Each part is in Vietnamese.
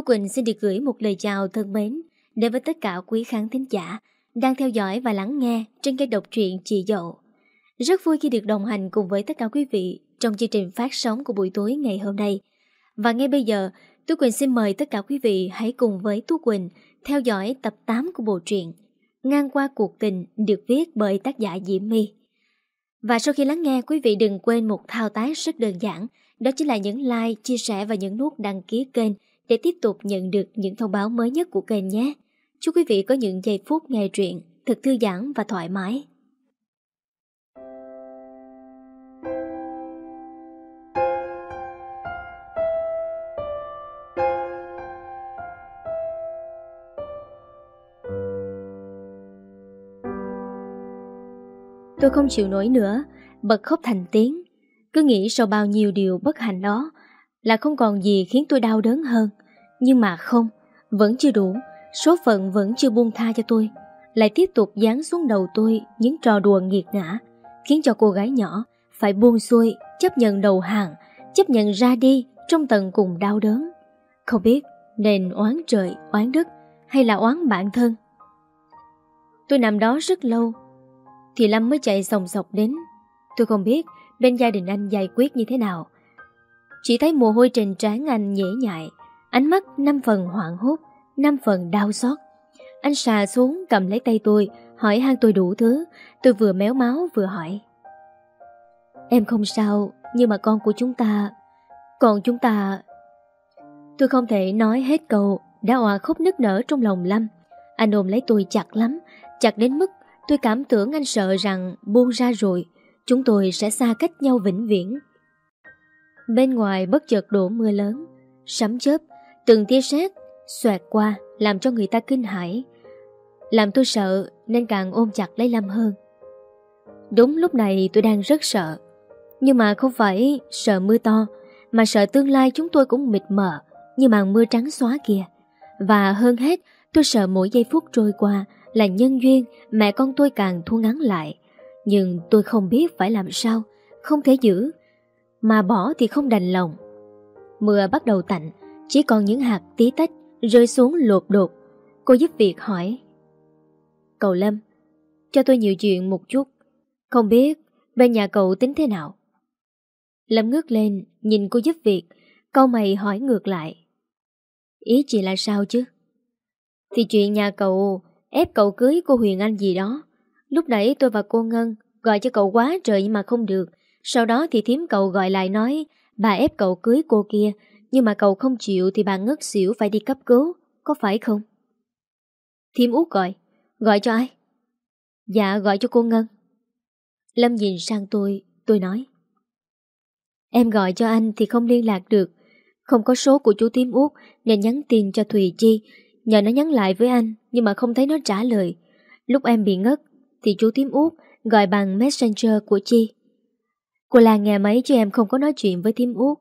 Tú Quỳnh xin được gửi một lời chào thân mến đến với tất cả quý khán thính giả đang theo dõi và lắng nghe trên kênh độc truyện Chị Dậu. Rất vui khi được đồng hành cùng với tất cả quý vị trong chương trình phát sóng của buổi tối ngày hôm nay. Và ngay bây giờ, Tú Quỳnh xin mời tất cả quý vị hãy cùng với Tú Quỳnh theo dõi tập 8 của bộ truyện Ngang qua cuộc tình được viết bởi tác giả Diễm My. Và sau khi lắng nghe, quý vị đừng quên một thao tác rất đơn giản, đó chính là những like, chia sẻ và những nút đăng ký kênh để tiếp tục nhận được những thông báo mới nhất của kênh nhé. Chúc quý vị có những giây phút nghe truyện thật thư giãn và thoải mái. Tôi không chịu nổi nữa, bật khóc thành tiếng. Cứ nghĩ sau bao nhiêu điều bất hạnh đó là không còn gì khiến tôi đau đớn hơn. Nhưng mà không, vẫn chưa đủ, số phận vẫn chưa buông tha cho tôi. Lại tiếp tục dán xuống đầu tôi những trò đùa nghiệt ngã, khiến cho cô gái nhỏ phải buông xuôi, chấp nhận đầu hàng, chấp nhận ra đi trong tận cùng đau đớn. Không biết nên oán trời, oán đất hay là oán bản thân. Tôi nằm đó rất lâu, thì Lâm mới chạy sòng sọc đến. Tôi không biết bên gia đình anh giải quyết như thế nào. Chỉ thấy mồ hôi trên trán anh nhễ nhại, ánh mắt năm phần hoảng hốt, năm phần đau xót. Anh xà xuống cầm lấy tay tôi, hỏi han tôi đủ thứ, tôi vừa méo máu vừa hỏi. Em không sao, nhưng mà con của chúng ta... Còn chúng ta... Tôi không thể nói hết câu, đã hòa khóc nức nở trong lòng Lâm. Anh ôm lấy tôi chặt lắm, chặt đến mức tôi cảm tưởng anh sợ rằng buông ra rồi, chúng tôi sẽ xa cách nhau vĩnh viễn. Bên ngoài bất chợt đổ mưa lớn, sấm chớp, từng tia sét xoẹt qua làm cho người ta kinh hãi. Làm tôi sợ nên càng ôm chặt lấy Lâm hơn. Đúng lúc này tôi đang rất sợ. Nhưng mà không phải sợ mưa to, mà sợ tương lai chúng tôi cũng mịt mờ như màn mưa trắng xóa kia. Và hơn hết, tôi sợ mỗi giây phút trôi qua là nhân duyên mẹ con tôi càng thu ngắn lại. Nhưng tôi không biết phải làm sao, không thể giữ, mà bỏ thì không đành lòng. Mưa bắt đầu tạnh, chỉ còn những hạt tí tách rơi xuống lột đột. Cô giúp việc hỏi. Cậu Lâm, cho tôi nhiều chuyện một chút. Không biết bên nhà cậu tính thế nào? Lâm ngước lên, nhìn cô giúp việc, câu mày hỏi ngược lại. Ý chị là sao chứ? Thì chuyện nhà cậu ép cậu cưới cô Huyền Anh gì đó. Lúc nãy tôi và cô Ngân gọi cho cậu quá trời nhưng mà không được. Sau đó thì thím cậu gọi lại nói bà ép cậu cưới cô kia nhưng mà cậu không chịu thì bà ngất xỉu phải đi cấp cứu. Có phải không? Thím út gọi. Gọi cho ai? Dạ gọi cho cô Ngân. Lâm nhìn sang tôi, tôi nói. Em gọi cho anh thì không liên lạc được. Không có số của chú Tím Út nên nhắn tin cho Thùy Chi. Nhờ nó nhắn lại với anh nhưng mà không thấy nó trả lời. Lúc em bị ngất thì chú Tím Út gọi bằng messenger của Chi. Cô là nghe máy chứ em không có nói chuyện với Tím Út.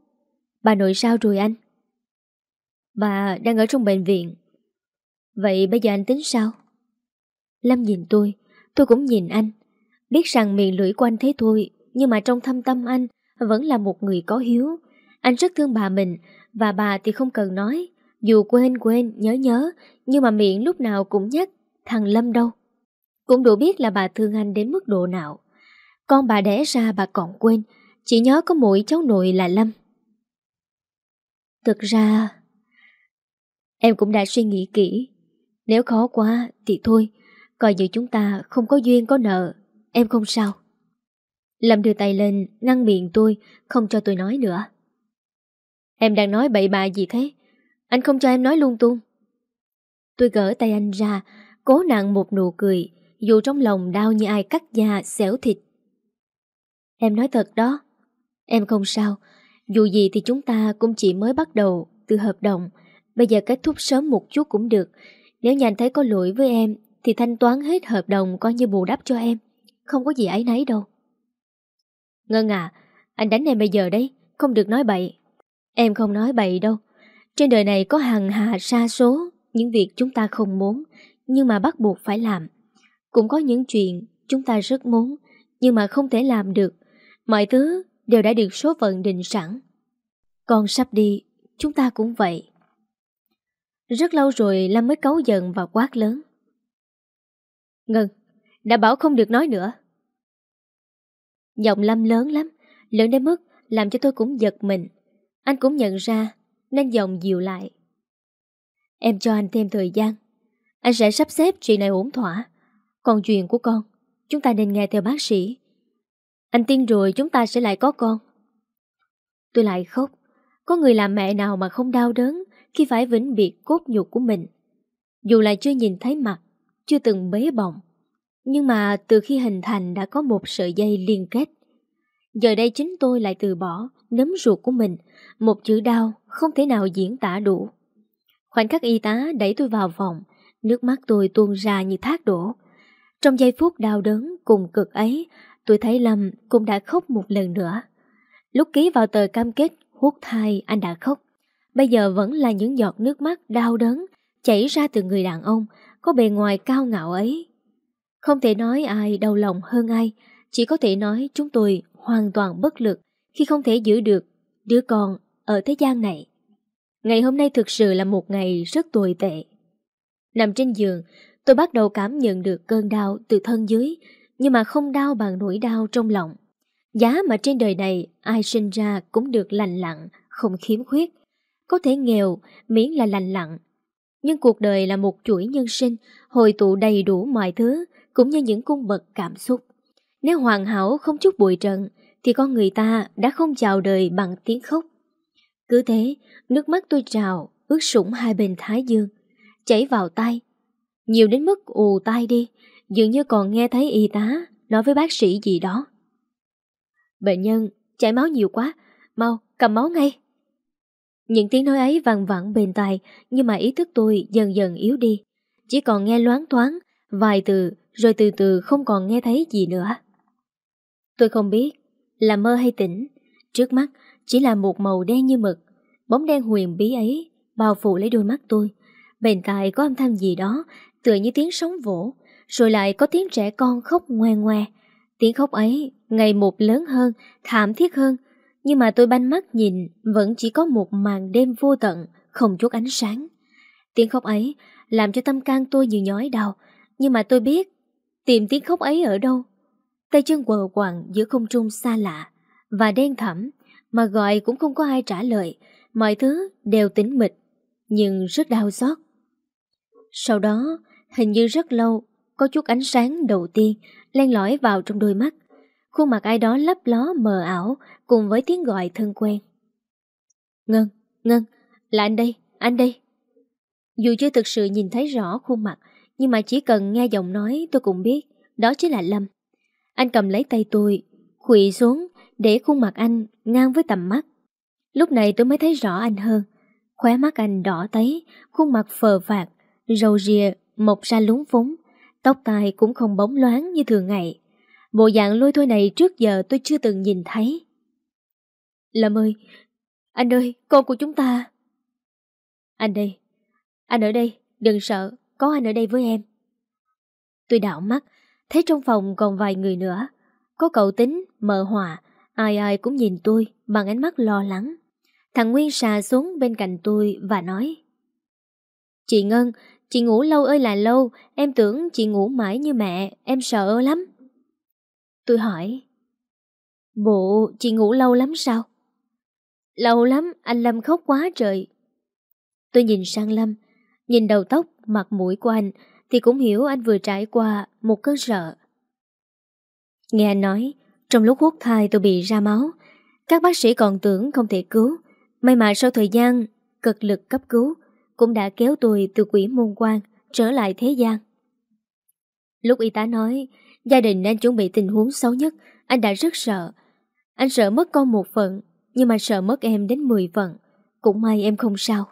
Bà nội sao rồi anh? Bà đang ở trong bệnh viện. Vậy bây giờ anh tính sao? Lâm nhìn tôi, tôi cũng nhìn anh. Biết rằng miệng lưỡi của anh thế thôi, nhưng mà trong thâm tâm anh vẫn là một người có hiếu. Anh rất thương bà mình, và bà thì không cần nói. Dù quên quên, nhớ nhớ, nhưng mà miệng lúc nào cũng nhắc thằng Lâm đâu. Cũng đủ biết là bà thương anh đến mức độ nào. Con bà đẻ ra bà còn quên, chỉ nhớ có mỗi cháu nội là Lâm. Thực ra, em cũng đã suy nghĩ kỹ. Nếu khó quá thì thôi, coi như chúng ta không có duyên có nợ, em không sao. Lâm đưa tay lên, ngăn miệng tôi, không cho tôi nói nữa. Em đang nói bậy bạ gì thế? Anh không cho em nói lung tung. Tôi gỡ tay anh ra, cố nặng một nụ cười, dù trong lòng đau như ai cắt da, xẻo thịt. Em nói thật đó, em không sao, dù gì thì chúng ta cũng chỉ mới bắt đầu từ hợp đồng, bây giờ kết thúc sớm một chút cũng được. Nếu nhà anh thấy có lỗi với em thì thanh toán hết hợp đồng coi như bù đắp cho em. Không có gì ấy nấy đâu. Ngân à, anh đánh em bây giờ đấy, không được nói bậy. Em không nói bậy đâu. Trên đời này có hàng hà sa số những việc chúng ta không muốn nhưng mà bắt buộc phải làm. Cũng có những chuyện chúng ta rất muốn nhưng mà không thể làm được. Mọi thứ đều đã được số phận định sẵn. con sắp đi, chúng ta cũng vậy. Rất lâu rồi Lâm mới cấu giận và quát lớn. Ngân, đã bảo không được nói nữa. Giọng Lâm lớn lắm, lớn đến mức làm cho tôi cũng giật mình. Anh cũng nhận ra, nên giọng dịu lại. Em cho anh thêm thời gian. Anh sẽ sắp xếp chuyện này ổn thỏa. Còn chuyện của con, chúng ta nên nghe theo bác sĩ. Anh tin rồi chúng ta sẽ lại có con. Tôi lại khóc. Có người làm mẹ nào mà không đau đớn khi phải vĩnh biệt cốt nhục của mình. Dù là chưa nhìn thấy mặt, chưa từng bế bỏng. Nhưng mà từ khi hình thành đã có một sợi dây liên kết. Giờ đây chính tôi lại từ bỏ nấm ruột của mình. Một chữ đau không thể nào diễn tả đủ. Khoảnh khắc y tá đẩy tôi vào phòng, nước mắt tôi tuôn ra như thác đổ. Trong giây phút đau đớn cùng cực ấy, tôi thấy Lâm cũng đã khóc một lần nữa. Lúc ký vào tờ cam kết hút thai anh đã khóc. Bây giờ vẫn là những giọt nước mắt đau đớn chảy ra từ người đàn ông có bề ngoài cao ngạo ấy. Không thể nói ai đau lòng hơn ai, chỉ có thể nói chúng tôi hoàn toàn bất lực khi không thể giữ được đứa con ở thế gian này. Ngày hôm nay thực sự là một ngày rất tồi tệ. Nằm trên giường, tôi bắt đầu cảm nhận được cơn đau từ thân dưới, nhưng mà không đau bằng nỗi đau trong lòng. Giá mà trên đời này ai sinh ra cũng được lành lặng, không khiếm khuyết. Có thể nghèo, miễn là lành lặng. Nhưng cuộc đời là một chuỗi nhân sinh, hồi tụ đầy đủ mọi thứ, cũng như những cung bậc cảm xúc. Nếu hoàn hảo không chút bụi trần, thì con người ta đã không chào đời bằng tiếng khóc. Cứ thế, nước mắt tôi trào, ướt sũng hai bên thái dương, chảy vào tay. Nhiều đến mức ù tai đi, dường như còn nghe thấy y tá nói với bác sĩ gì đó. Bệnh nhân, chảy máu nhiều quá, mau, cầm máu ngay. Những tiếng nói ấy vang vẳng bên tai, nhưng mà ý thức tôi dần dần yếu đi. Chỉ còn nghe loáng thoáng, vài từ, rồi từ từ không còn nghe thấy gì nữa. Tôi không biết là mơ hay tỉnh, trước mắt chỉ là một màu đen như mực, bóng đen huyền bí ấy bao phủ lấy đôi mắt tôi. Bên tai có âm thanh gì đó, tựa như tiếng sóng vỗ, rồi lại có tiếng trẻ con khóc ngoe ngoe. Tiếng khóc ấy ngày một lớn hơn, thảm thiết hơn, nhưng mà tôi banh mắt nhìn vẫn chỉ có một màn đêm vô tận, không chút ánh sáng. Tiếng khóc ấy làm cho tâm can tôi như nhói đau, nhưng mà tôi biết tìm tiếng khóc ấy ở đâu. Tay chân quờ quạng giữa không trung xa lạ và đen thẳm mà gọi cũng không có ai trả lời, mọi thứ đều tĩnh mịch, nhưng rất đau xót. Sau đó, hình như rất lâu, có chút ánh sáng đầu tiên len lỏi vào trong đôi mắt. Khuôn mặt ai đó lấp ló mờ ảo cùng với tiếng gọi thân quen. Ngân, Ngân, là anh đây, anh đây. Dù chưa thực sự nhìn thấy rõ khuôn mặt, nhưng mà chỉ cần nghe giọng nói tôi cũng biết đó chính là Lâm. Anh cầm lấy tay tôi, khụy xuống để khuôn mặt anh ngang với tầm mắt. Lúc này tôi mới thấy rõ anh hơn. Khóe mắt anh đỏ tấy, khuôn mặt phờ phạt, râu rìa, mọc ra lúng phúng. Tóc tai cũng không bóng loáng như thường ngày. Bộ dạng lôi thôi này trước giờ tôi chưa từng nhìn thấy. Lâm ơi, anh ơi, con của chúng ta. Anh đây, anh ở đây, đừng sợ, có anh ở đây với em. Tôi đảo mắt, thấy trong phòng còn vài người nữa. Có cậu tính, mợ hòa, ai ai cũng nhìn tôi bằng ánh mắt lo lắng. Thằng Nguyên xà xuống bên cạnh tôi và nói Chị Ngân, chị ngủ lâu ơi là lâu, em tưởng chị ngủ mãi như mẹ, em sợ lắm. Tôi hỏi Bộ chị ngủ lâu lắm sao? Lâu lắm, anh Lâm khóc quá trời. Tôi nhìn sang Lâm, nhìn đầu tóc, mặt mũi của anh thì cũng hiểu anh vừa trải qua một cơn sợ. Nghe anh nói, trong lúc hút thai tôi bị ra máu, các bác sĩ còn tưởng không thể cứu. May mà sau thời gian cực lực cấp cứu, cũng đã kéo tôi từ quỷ môn quan trở lại thế gian. Lúc y tá nói, gia đình đang chuẩn bị tình huống xấu nhất, anh đã rất sợ. Anh sợ mất con một phần, nhưng mà sợ mất em đến 10 phần. Cũng may em không sao.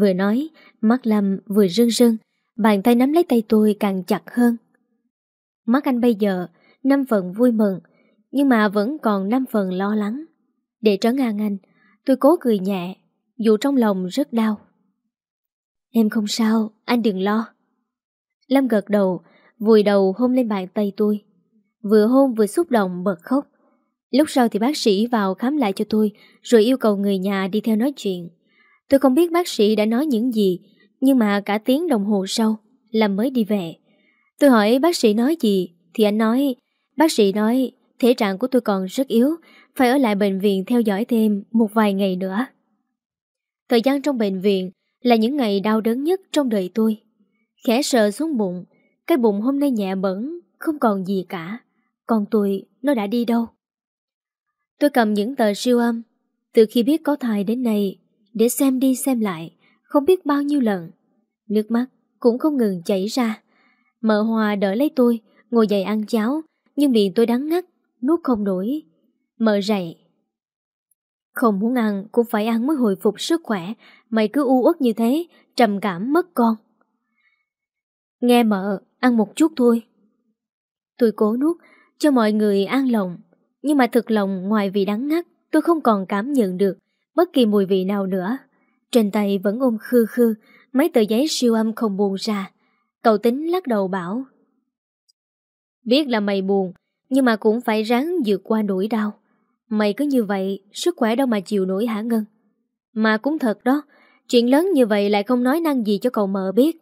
Vừa nói, mắt Lâm vừa rưng rưng, bàn tay nắm lấy tay tôi càng chặt hơn. Mắt anh bây giờ, năm phần vui mừng, nhưng mà vẫn còn năm phần lo lắng. Để trấn an anh, tôi cố cười nhẹ, dù trong lòng rất đau. Em không sao, anh đừng lo. Lâm gật đầu, vùi đầu hôn lên bàn tay tôi. Vừa hôn vừa xúc động bật khóc. Lúc sau thì bác sĩ vào khám lại cho tôi, rồi yêu cầu người nhà đi theo nói chuyện. Tôi không biết bác sĩ đã nói những gì, nhưng mà cả tiếng đồng hồ sau, Lâm mới đi về. Tôi hỏi bác sĩ nói gì, thì anh nói, bác sĩ nói thể trạng của tôi còn rất yếu, phải ở lại bệnh viện theo dõi thêm một vài ngày nữa. Thời gian trong bệnh viện là những ngày đau đớn nhất trong đời tôi. Khẽ sờ xuống bụng, cái bụng hôm nay nhẹ bẩn, không còn gì cả. Còn tôi, nó đã đi đâu? Tôi cầm những tờ siêu âm, từ khi biết có thai đến nay, để xem đi xem lại, không biết bao nhiêu lần. Nước mắt cũng không ngừng chảy ra. Mợ Hòa đỡ lấy tôi, ngồi dậy ăn cháo, nhưng miệng tôi đắng ngắt, nuốt không nổi. Mợ dậy. Không muốn ăn cũng phải ăn mới hồi phục sức khỏe, mày cứ u uất như thế, trầm cảm mất con. Nghe mợ, ăn một chút thôi. Tôi cố nuốt, cho mọi người an lòng, nhưng mà thực lòng ngoài vị đắng ngắt, tôi không còn cảm nhận được bất kỳ mùi vị nào nữa. Trên tay vẫn ôm khư khư, mấy tờ giấy siêu âm không buồn ra. Cậu tính lắc đầu bảo. Biết là mày buồn, nhưng mà cũng phải ráng vượt qua nỗi đau. Mày cứ như vậy, sức khỏe đâu mà chịu nổi hả Ngân? Mà cũng thật đó, chuyện lớn như vậy lại không nói năng gì cho cậu mợ biết.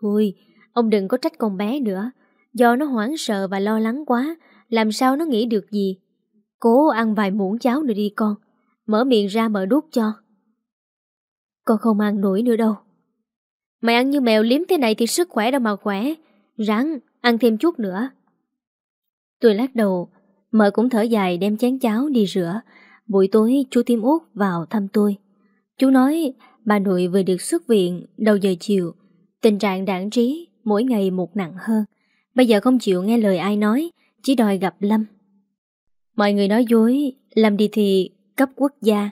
Thôi, ông đừng có trách con bé nữa. Do nó hoảng sợ và lo lắng quá, làm sao nó nghĩ được gì. Cố ăn vài muỗng cháo nữa đi con. Mở miệng ra mở đút cho. Con không ăn nổi nữa đâu. Mày ăn như mèo liếm thế này thì sức khỏe đâu mà khỏe. Ráng, ăn thêm chút nữa. Tôi lắc đầu, mợ cũng thở dài đem chén cháo đi rửa. Buổi tối chú Tim Út vào thăm tôi. Chú nói bà nội vừa được xuất viện đầu giờ chiều. Tình trạng đảng trí mỗi ngày một nặng hơn. Bây giờ không chịu nghe lời ai nói, chỉ đòi gặp Lâm. Mọi người nói dối, Lâm đi thì cấp quốc gia,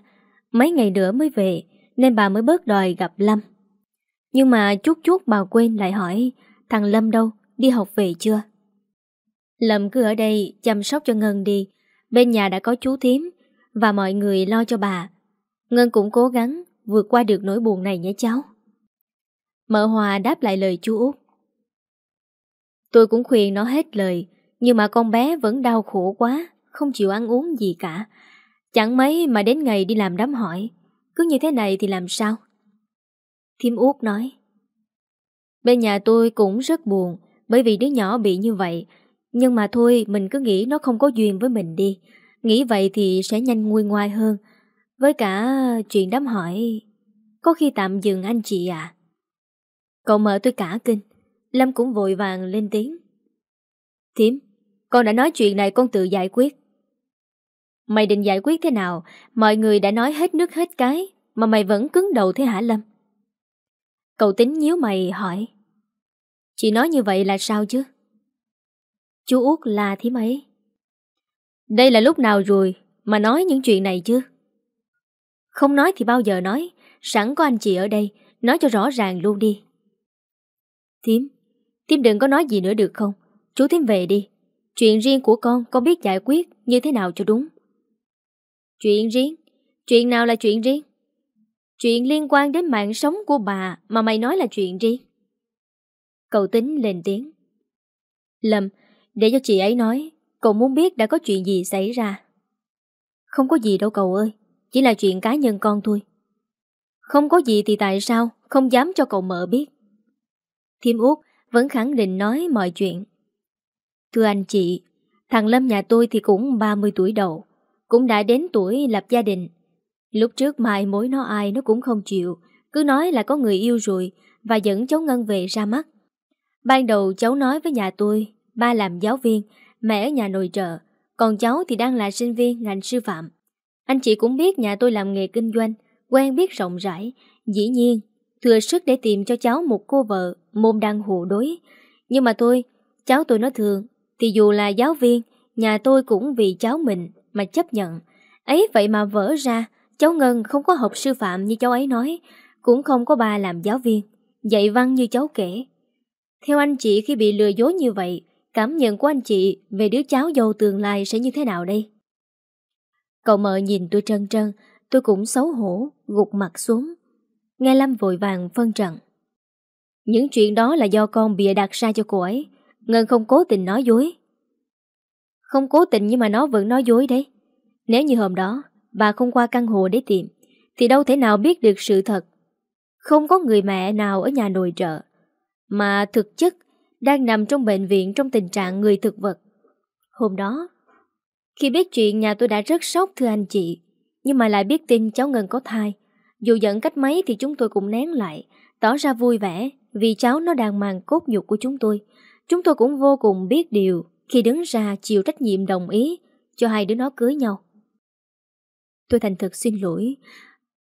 mấy ngày nữa mới về, nên bà mới bớt đòi gặp Lâm. Nhưng mà chút chút bà quên lại hỏi, thằng Lâm đâu, đi học về chưa? Lâm cứ ở đây chăm sóc cho Ngân đi, bên nhà đã có chú thím, và mọi người lo cho bà. Ngân cũng cố gắng vượt qua được nỗi buồn này nhé cháu. Mợ Hòa đáp lại lời chú Út. Tôi cũng khuyên nó hết lời, nhưng mà con bé vẫn đau khổ quá, không chịu ăn uống gì cả. Chẳng mấy mà đến ngày đi làm đám hỏi, cứ như thế này thì làm sao? Thiêm Út nói. Bên nhà tôi cũng rất buồn, bởi vì đứa nhỏ bị như vậy. Nhưng mà thôi, mình cứ nghĩ nó không có duyên với mình đi. Nghĩ vậy thì sẽ nhanh nguôi ngoai hơn. Với cả chuyện đám hỏi, có khi tạm dừng anh chị à? Cậu mở tôi cả kinh. Lâm cũng vội vàng lên tiếng. Thiếm, con đã nói chuyện này con tự giải quyết. Mày định giải quyết thế nào? Mọi người đã nói hết nước hết cái, mà mày vẫn cứng đầu thế hả Lâm? Cậu tính nhíu mày hỏi. Chị nói như vậy là sao chứ? Chú út là thím ấy. Đây là lúc nào rồi mà nói những chuyện này chứ? Không nói thì bao giờ nói, sẵn có anh chị ở đây, nói cho rõ ràng luôn đi. Thím, thím đừng có nói gì nữa được không? Chú thím về đi. Chuyện riêng của con, con biết giải quyết như thế nào cho đúng. Chuyện riêng? Chuyện nào là chuyện riêng? Chuyện liên quan đến mạng sống của bà mà mày nói là chuyện riêng. Cậu tính lên tiếng. Lâm, để cho chị ấy nói, cậu muốn biết đã có chuyện gì xảy ra. Không có gì đâu cậu ơi, chỉ là chuyện cá nhân con thôi. Không có gì thì tại sao không dám cho cậu mợ biết. Thiêm Út vẫn khẳng định nói mọi chuyện. Thưa anh chị, thằng Lâm nhà tôi thì cũng 30 tuổi đầu, cũng đã đến tuổi lập gia đình. Lúc trước mai mối nó ai nó cũng không chịu, cứ nói là có người yêu rồi và dẫn cháu Ngân về ra mắt. Ban đầu cháu nói với nhà tôi, ba làm giáo viên, mẹ ở nhà nội trợ, còn cháu thì đang là sinh viên ngành sư phạm. Anh chị cũng biết nhà tôi làm nghề kinh doanh, quen biết rộng rãi, dĩ nhiên thừa sức để tìm cho cháu một cô vợ môn đăng hộ đối. Nhưng mà tôi, cháu tôi nó thường, thì dù là giáo viên, nhà tôi cũng vì cháu mình mà chấp nhận. Ấy vậy mà vỡ ra, cháu Ngân không có học sư phạm như cháu ấy nói, cũng không có ba làm giáo viên, dạy văn như cháu kể. Theo anh chị khi bị lừa dối như vậy, cảm nhận của anh chị về đứa cháu dâu tương lai sẽ như thế nào đây? Cậu mợ nhìn tôi trân trân, tôi cũng xấu hổ, gục mặt xuống. Nghe Lâm vội vàng phân trận. Những chuyện đó là do con bịa đặt ra cho cô ấy. Ngân không cố tình nói dối. Không cố tình nhưng mà nó vẫn nói dối đấy. Nếu như hôm đó bà không qua căn hộ để tìm, thì đâu thể nào biết được sự thật. Không có người mẹ nào ở nhà nội trợ, mà thực chất đang nằm trong bệnh viện trong tình trạng người thực vật. Hôm đó, khi biết chuyện nhà tôi đã rất sốc thưa anh chị, nhưng mà lại biết tin cháu Ngân có thai. Dù giận cách mấy thì chúng tôi cũng nén lại, tỏ ra vui vẻ vì cháu nó đang mang cốt nhục của chúng tôi. Chúng tôi cũng vô cùng biết điều khi đứng ra chịu trách nhiệm đồng ý cho hai đứa nó cưới nhau. Tôi thành thực xin lỗi,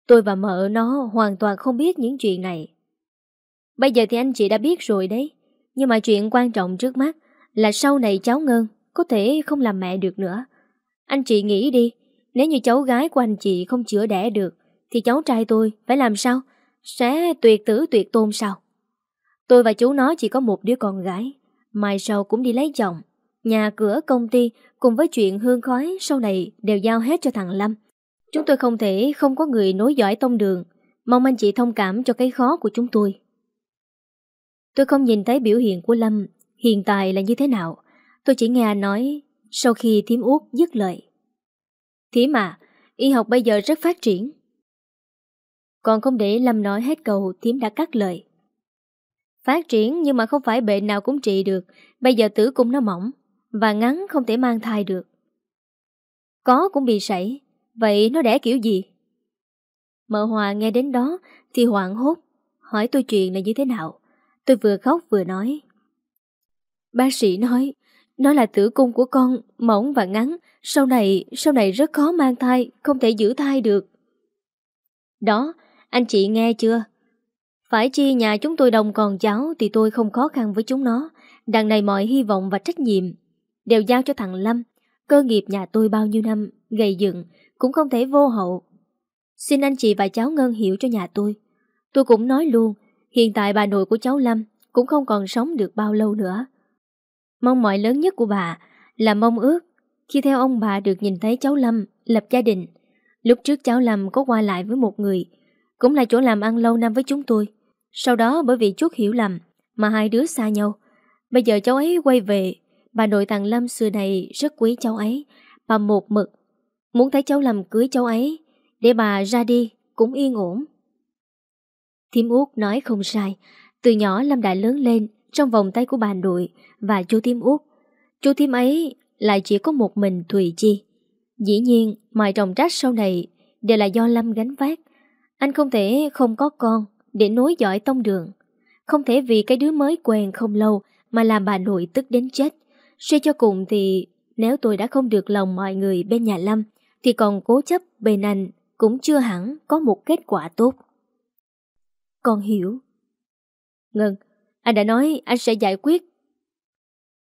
tôi và mợ nó hoàn toàn không biết những chuyện này. Bây giờ thì anh chị đã biết rồi đấy, nhưng mà chuyện quan trọng trước mắt là sau này cháu Ngân có thể không làm mẹ được nữa. Anh chị nghĩ đi, nếu như cháu gái của anh chị không chữa đẻ được, thì cháu trai tôi phải làm sao? Sẽ tuyệt tử tuyệt tôn sao? Tôi và chú nó chỉ có một đứa con gái, mai sau cũng đi lấy chồng. Nhà cửa công ty cùng với chuyện hương khói sau này đều giao hết cho thằng Lâm. Chúng tôi không thể không có người nối dõi tông đường. Mong anh chị thông cảm cho cái khó của chúng tôi. Tôi không nhìn thấy biểu hiện của Lâm hiện tại là như thế nào. Tôi chỉ nghe anh nói sau khi thím út dứt lời. Thím à, y học bây giờ rất phát triển. Còn không để Lâm nói hết câu thím đã cắt lời. Phát triển nhưng mà không phải bệnh nào cũng trị được. Bây giờ tử cung nó mỏng và ngắn không thể mang thai được. Có cũng bị sảy, vậy nó đẻ kiểu gì? Mợ Hòa nghe đến đó thì hoảng hốt, hỏi tôi chuyện là như thế nào. Tôi vừa khóc vừa nói. Bác sĩ nói, nó là tử cung của con, mỏng và ngắn, sau này, sau này rất khó mang thai, không thể giữ thai được. Đó, anh chị nghe chưa? Phải chi nhà chúng tôi đồng còn cháu thì tôi không khó khăn với chúng nó. Đằng này mọi hy vọng và trách nhiệm đều giao cho thằng Lâm. Cơ nghiệp nhà tôi bao nhiêu năm gầy dựng cũng không thể vô hậu. Xin anh chị và cháu Ngân hiểu cho nhà tôi. Tôi cũng nói luôn, hiện tại bà nội của cháu Lâm cũng không còn sống được bao lâu nữa. Mong mỏi lớn nhất của bà là mong ước khi theo ông bà được nhìn thấy cháu Lâm lập gia đình. Lúc trước cháu Lâm có qua lại với một người, cũng là chỗ làm ăn lâu năm với chúng tôi. Sau đó bởi vì chút hiểu lầm mà hai đứa xa nhau. Bây giờ cháu ấy quay về, bà nội thằng Lâm xưa này rất quý cháu ấy. Bà một mực, muốn thấy cháu Lâm cưới cháu ấy, để bà ra đi cũng yên ổn. Thiếm út nói không sai, từ nhỏ Lâm đã lớn lên trong vòng tay của bà nội và chú Thiếm út. Chú Thiếm ấy lại chỉ có một mình Thùy Chi. Dĩ nhiên, mọi trọng trách sau này đều là do Lâm gánh vác. Anh không thể không có con để nối dõi tông đường. Không thể vì cái đứa mới quen không lâu mà làm bà nội tức đến chết. Suy cho cùng thì nếu tôi đã không được lòng mọi người bên nhà Lâm thì còn cố chấp bên anh cũng chưa hẳn có một kết quả tốt. Con hiểu. Ngân, anh đã nói anh sẽ giải quyết.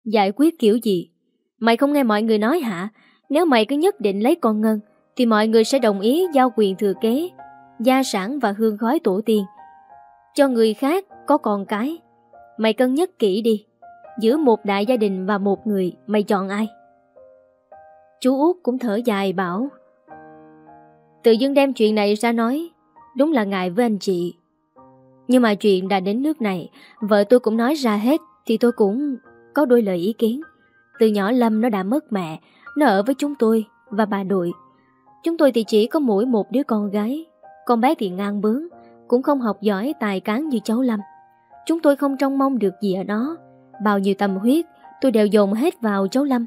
Giải quyết kiểu gì? Mày không nghe mọi người nói hả? Nếu mày cứ nhất định lấy con Ngân thì mọi người sẽ đồng ý giao quyền thừa kế, gia sản và hương khói tổ tiên cho người khác có con cái. Mày cân nhắc kỹ đi, giữa một đại gia đình và một người, mày chọn ai? Chú út cũng thở dài bảo Tự dưng đem chuyện này ra nói Đúng là ngại với anh chị nhưng mà chuyện đã đến nước này Vợ tôi cũng nói ra hết Thì tôi cũng có đôi lời ý kiến Từ nhỏ Lâm nó đã mất mẹ Nó ở với chúng tôi và bà nội Chúng tôi thì chỉ có mỗi một đứa con gái Con bé thì ngang bướng cũng không học giỏi tài cán như cháu Lâm. Chúng tôi không trông mong được gì ở nó. Bao nhiêu tâm huyết, tôi đều dồn hết vào cháu Lâm.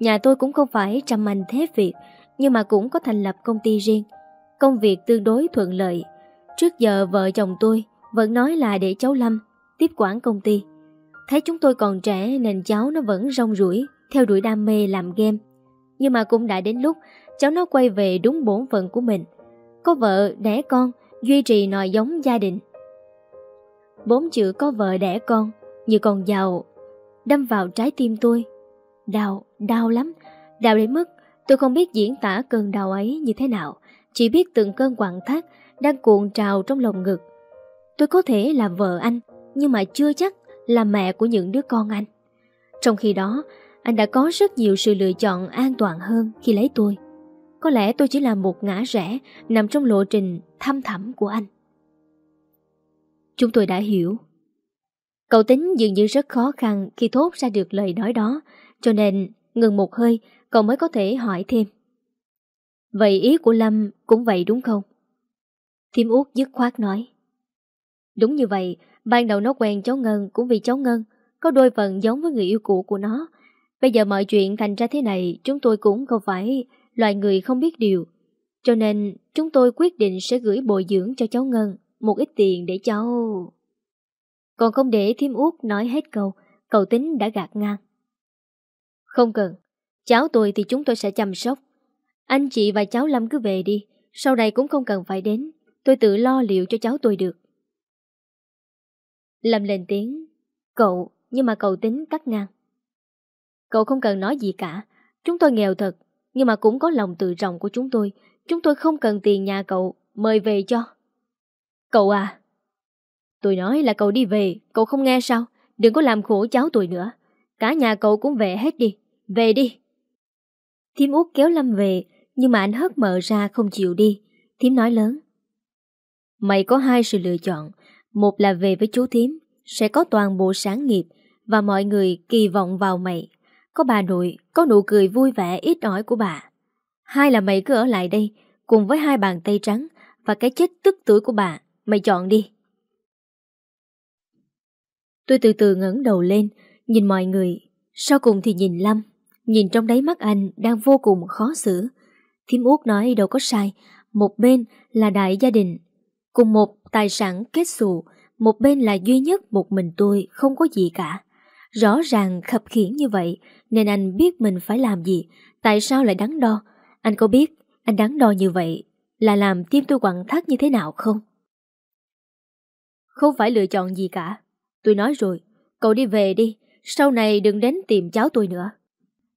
Nhà tôi cũng không phải trăm anh thế việc, nhưng mà cũng có thành lập công ty riêng. Công việc tương đối thuận lợi. Trước giờ vợ chồng tôi vẫn nói là để cháu Lâm tiếp quản công ty. Thấy chúng tôi còn trẻ nên cháu nó vẫn rong rủi, theo đuổi đam mê làm game. Nhưng mà cũng đã đến lúc cháu nó quay về đúng bổn phận của mình. Có vợ, đẻ con, duy trì nòi giống gia đình. Bốn chữ có vợ đẻ con, như con giàu, đâm vào trái tim tôi. Đau, đau lắm, đau đến mức tôi không biết diễn tả cơn đau ấy như thế nào, chỉ biết từng cơn quặn thắt đang cuộn trào trong lồng ngực. Tôi có thể là vợ anh, nhưng mà chưa chắc là mẹ của những đứa con anh. Trong khi đó, anh đã có rất nhiều sự lựa chọn an toàn hơn khi lấy tôi. Có lẽ tôi chỉ là một ngã rẽ nằm trong lộ trình thăm thẳm của anh. Chúng tôi đã hiểu. Cậu tính dường như rất khó khăn khi thốt ra được lời nói đó, cho nên ngừng một hơi cậu mới có thể hỏi thêm. Vậy ý của Lâm cũng vậy đúng không? Thiêm út dứt khoát nói. Đúng như vậy, ban đầu nó quen cháu Ngân cũng vì cháu Ngân có đôi phần giống với người yêu cũ của nó. Bây giờ mọi chuyện thành ra thế này chúng tôi cũng không phải loài người không biết điều. Cho nên chúng tôi quyết định sẽ gửi bồi dưỡng cho cháu Ngân một ít tiền để cháu... Còn không để Thiêm út nói hết câu, cậu tính đã gạt ngang. Không cần, cháu tôi thì chúng tôi sẽ chăm sóc. Anh chị và cháu Lâm cứ về đi, sau này cũng không cần phải đến. Tôi tự lo liệu cho cháu tôi được. Lâm lên tiếng. Cậu, nhưng mà cậu tính cắt ngang. Cậu không cần nói gì cả. Chúng tôi nghèo thật, nhưng mà cũng có lòng tự trọng của chúng tôi. Chúng tôi không cần tiền nhà cậu, mời về cho. Cậu à. Tôi nói là cậu đi về, cậu không nghe sao? Đừng có làm khổ cháu tôi nữa. Cả nhà cậu cũng về hết đi. Về đi. Thiếm út kéo Lâm về, nhưng mà anh hất mờ ra không chịu đi. Thiếm nói lớn. Mày có hai sự lựa chọn. Một là về với chú Thím sẽ có toàn bộ sáng nghiệp và mọi người kỳ vọng vào mày. Có bà nội, có nụ cười vui vẻ ít ỏi của bà. Hai là mày cứ ở lại đây, cùng với hai bàn tay trắng và cái chết tức tuổi của bà. Mày chọn đi. Tôi từ từ ngẩng đầu lên, nhìn mọi người, sau cùng thì nhìn Lâm. Nhìn trong đáy mắt anh đang vô cùng khó xử. Thiếm út nói đâu có sai, một bên là đại gia đình, cùng một tài sản kết xù, một bên là duy nhất một mình tôi không có gì cả. Rõ ràng khập khiển như vậy nên anh biết mình phải làm gì, tại sao lại đắn đo. Anh có biết anh đắn đo như vậy là làm tim tôi quặn thắt như thế nào không? Không phải lựa chọn gì cả. Tôi nói rồi, cậu đi về đi, sau này đừng đến tìm cháu tôi nữa.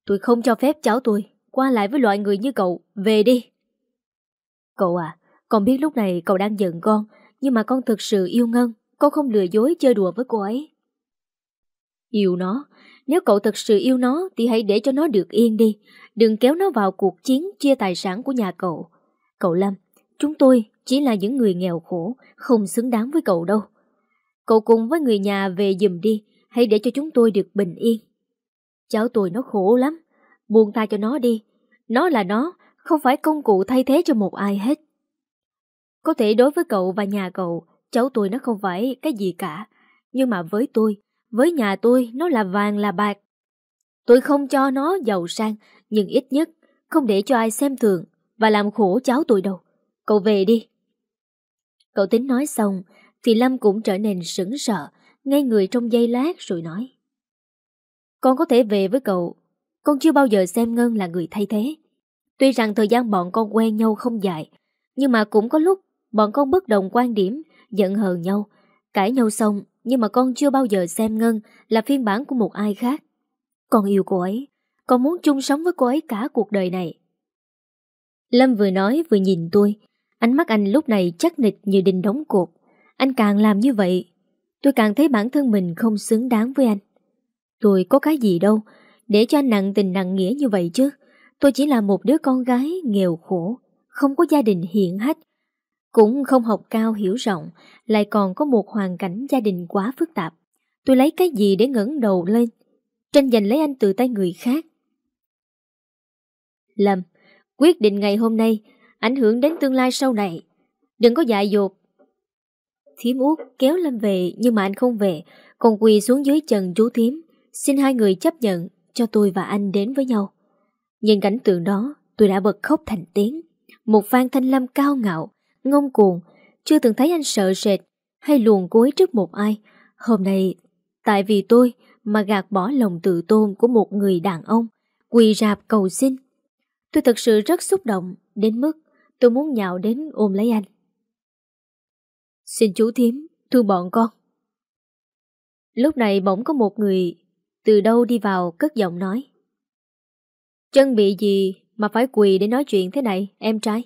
Tôi không cho phép cháu tôi qua lại với loại người như cậu, về đi. Cậu à, con biết lúc này cậu đang giận con, nhưng mà con thực sự yêu Ngân, con không lừa dối chơi đùa với cô ấy. Yêu nó, nếu cậu thực sự yêu nó thì hãy để cho nó được yên đi, đừng kéo nó vào cuộc chiến chia tài sản của nhà cậu. Cậu Lâm, chúng tôi chỉ là những người nghèo khổ, không xứng đáng với cậu đâu. Cậu cùng với người nhà về giùm đi, hãy để cho chúng tôi được bình yên. Cháu tôi nó khổ lắm, buông tha cho nó đi. Nó là nó, không phải công cụ thay thế cho một ai hết. Có thể đối với cậu và nhà cậu, cháu tôi nó không phải cái gì cả. Nhưng mà với tôi, với nhà tôi nó là vàng là bạc. Tôi không cho nó giàu sang, nhưng ít nhất không để cho ai xem thường và làm khổ cháu tôi đâu. Cậu về đi. Cậu tính nói xong, thì Lâm cũng trở nên sững sợ, ngay người trong giây lát rồi nói. Con có thể về với cậu, con chưa bao giờ xem Ngân là người thay thế. Tuy rằng thời gian bọn con quen nhau không dài, nhưng mà cũng có lúc bọn con bất đồng quan điểm, giận hờn nhau, cãi nhau xong nhưng mà con chưa bao giờ xem Ngân là phiên bản của một ai khác. Con yêu cô ấy, con muốn chung sống với cô ấy cả cuộc đời này. Lâm vừa nói vừa nhìn tôi, ánh mắt anh lúc này chắc nịch như đinh đóng cột. Anh càng làm như vậy, tôi càng thấy bản thân mình không xứng đáng với anh. Tôi có cái gì đâu, để cho anh nặng tình nặng nghĩa như vậy chứ. Tôi chỉ là một đứa con gái nghèo khổ, không có gia đình hiện hách, cũng không học cao hiểu rộng, lại còn có một hoàn cảnh gia đình quá phức tạp. Tôi lấy cái gì để ngẩng đầu lên, tranh giành lấy anh từ tay người khác. Lâm, quyết định ngày hôm nay, ảnh hưởng đến tương lai sau này. Đừng có dại dột. Thiếm út kéo Lâm về nhưng mà anh không về, còn quỳ xuống dưới chân chú Thiếm, xin hai người chấp nhận cho tôi và anh đến với nhau. Nhìn cảnh tượng đó, tôi đã bật khóc thành tiếng. Một phan thanh lâm cao ngạo, ngông cuồng, chưa từng thấy anh sợ sệt hay luồn cối trước một ai. Hôm nay, tại vì tôi mà gạt bỏ lòng tự tôn của một người đàn ông, quỳ rạp cầu xin. Tôi thật sự rất xúc động, đến mức tôi muốn nhạo đến ôm lấy anh. Xin chú thím, thương bọn con. Lúc này bỗng có một người từ đâu đi vào cất giọng nói. Chân bị gì mà phải quỳ để nói chuyện thế này, em trai?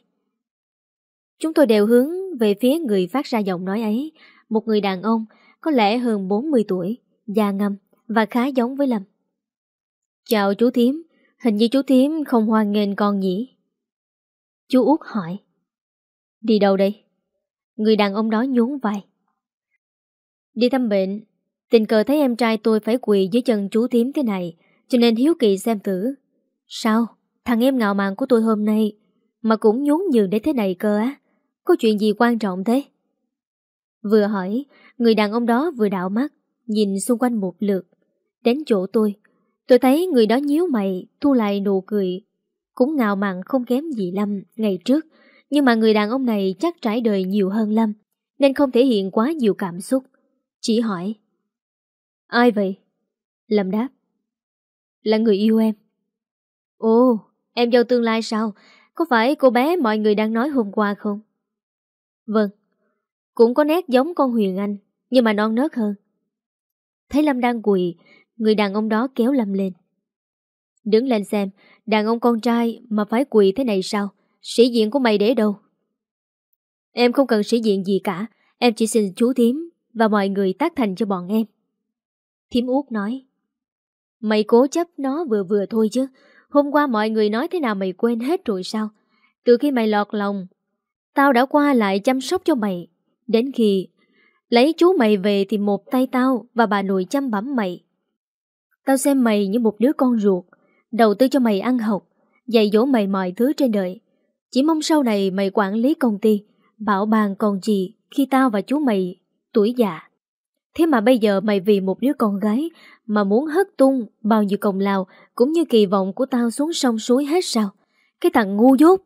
Chúng tôi đều hướng về phía người phát ra giọng nói ấy, một người đàn ông có lẽ hơn 40 tuổi, da ngâm và khá giống với Lâm. Chào chú Thiếm, hình như chú Thiếm không hoan nghênh con nhỉ? Chú út hỏi. Đi đâu đây? Người đàn ông đó nhún vai. Đi thăm bệnh, tình cờ thấy em trai tôi phải quỳ dưới chân chú Thiếm thế này, cho nên hiếu kỳ xem thử. Sao? Thằng em ngạo mạn của tôi hôm nay mà cũng nhún nhường đến thế này cơ á. Có chuyện gì quan trọng thế? Vừa hỏi, người đàn ông đó vừa đảo mắt, nhìn xung quanh một lượt. Đến chỗ tôi, tôi thấy người đó nhíu mày, thu lại nụ cười. Cũng ngào mặn không kém gì Lâm ngày trước, nhưng mà người đàn ông này chắc trải đời nhiều hơn Lâm, nên không thể hiện quá nhiều cảm xúc. Chỉ hỏi. Ai vậy? Lâm đáp. Là người yêu em. Ồ, em dâu tương lai sao? Có phải cô bé mọi người đang nói hôm qua không? Vâng, cũng có nét giống con Huyền Anh, nhưng mà non nớt hơn. Thấy Lâm đang quỳ, người đàn ông đó kéo Lâm lên. Đứng lên xem, đàn ông con trai mà phải quỳ thế này sao? Sĩ diện của mày để đâu? Em không cần sĩ diện gì cả, em chỉ xin chú thím và mọi người tác thành cho bọn em. Thím út nói. Mày cố chấp nó vừa vừa thôi chứ, hôm qua mọi người nói thế nào mày quên hết rồi sao? Từ khi mày lọt lòng, tao đã qua lại chăm sóc cho mày. Đến khi lấy chú mày về thì một tay tao và bà nội chăm bẩm mày. Tao xem mày như một đứa con ruột, đầu tư cho mày ăn học, dạy dỗ mày mọi thứ trên đời. Chỉ mong sau này mày quản lý công ty, bảo bàn còn gì khi tao và chú mày tuổi già. Thế mà bây giờ mày vì một đứa con gái mà muốn hất tung bao nhiêu công lao cũng như kỳ vọng của tao xuống sông suối hết sao? Cái thằng ngu dốt.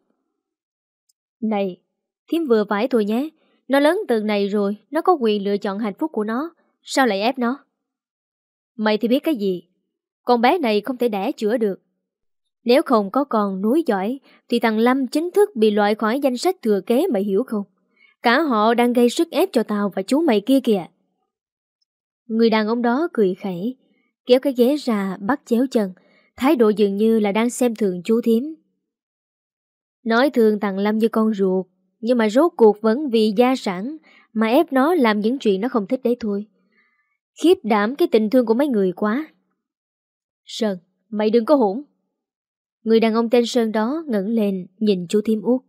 Này, thím vừa phải thôi nhé. Nó lớn từng này rồi, nó có quyền lựa chọn hạnh phúc của nó. Sao lại ép nó? Mày thì biết cái gì? Con bé này không thể đẻ chữa được. Nếu không có con núi giỏi, thì thằng Lâm chính thức bị loại khỏi danh sách thừa kế mày hiểu không? Cả họ đang gây sức ép cho tao và chú mày kia kìa. Người đàn ông đó cười khẩy, kéo cái ghế ra bắt chéo chân, thái độ dường như là đang xem thường chú thím. Nói thường thằng Lâm như con ruột, nhưng mà rốt cuộc vẫn vì gia sản mà ép nó làm những chuyện nó không thích đấy thôi. Khiếp đảm cái tình thương của mấy người quá. Sơn, mày đừng có hỗn. Người đàn ông tên Sơn đó ngẩng lên nhìn chú thím út.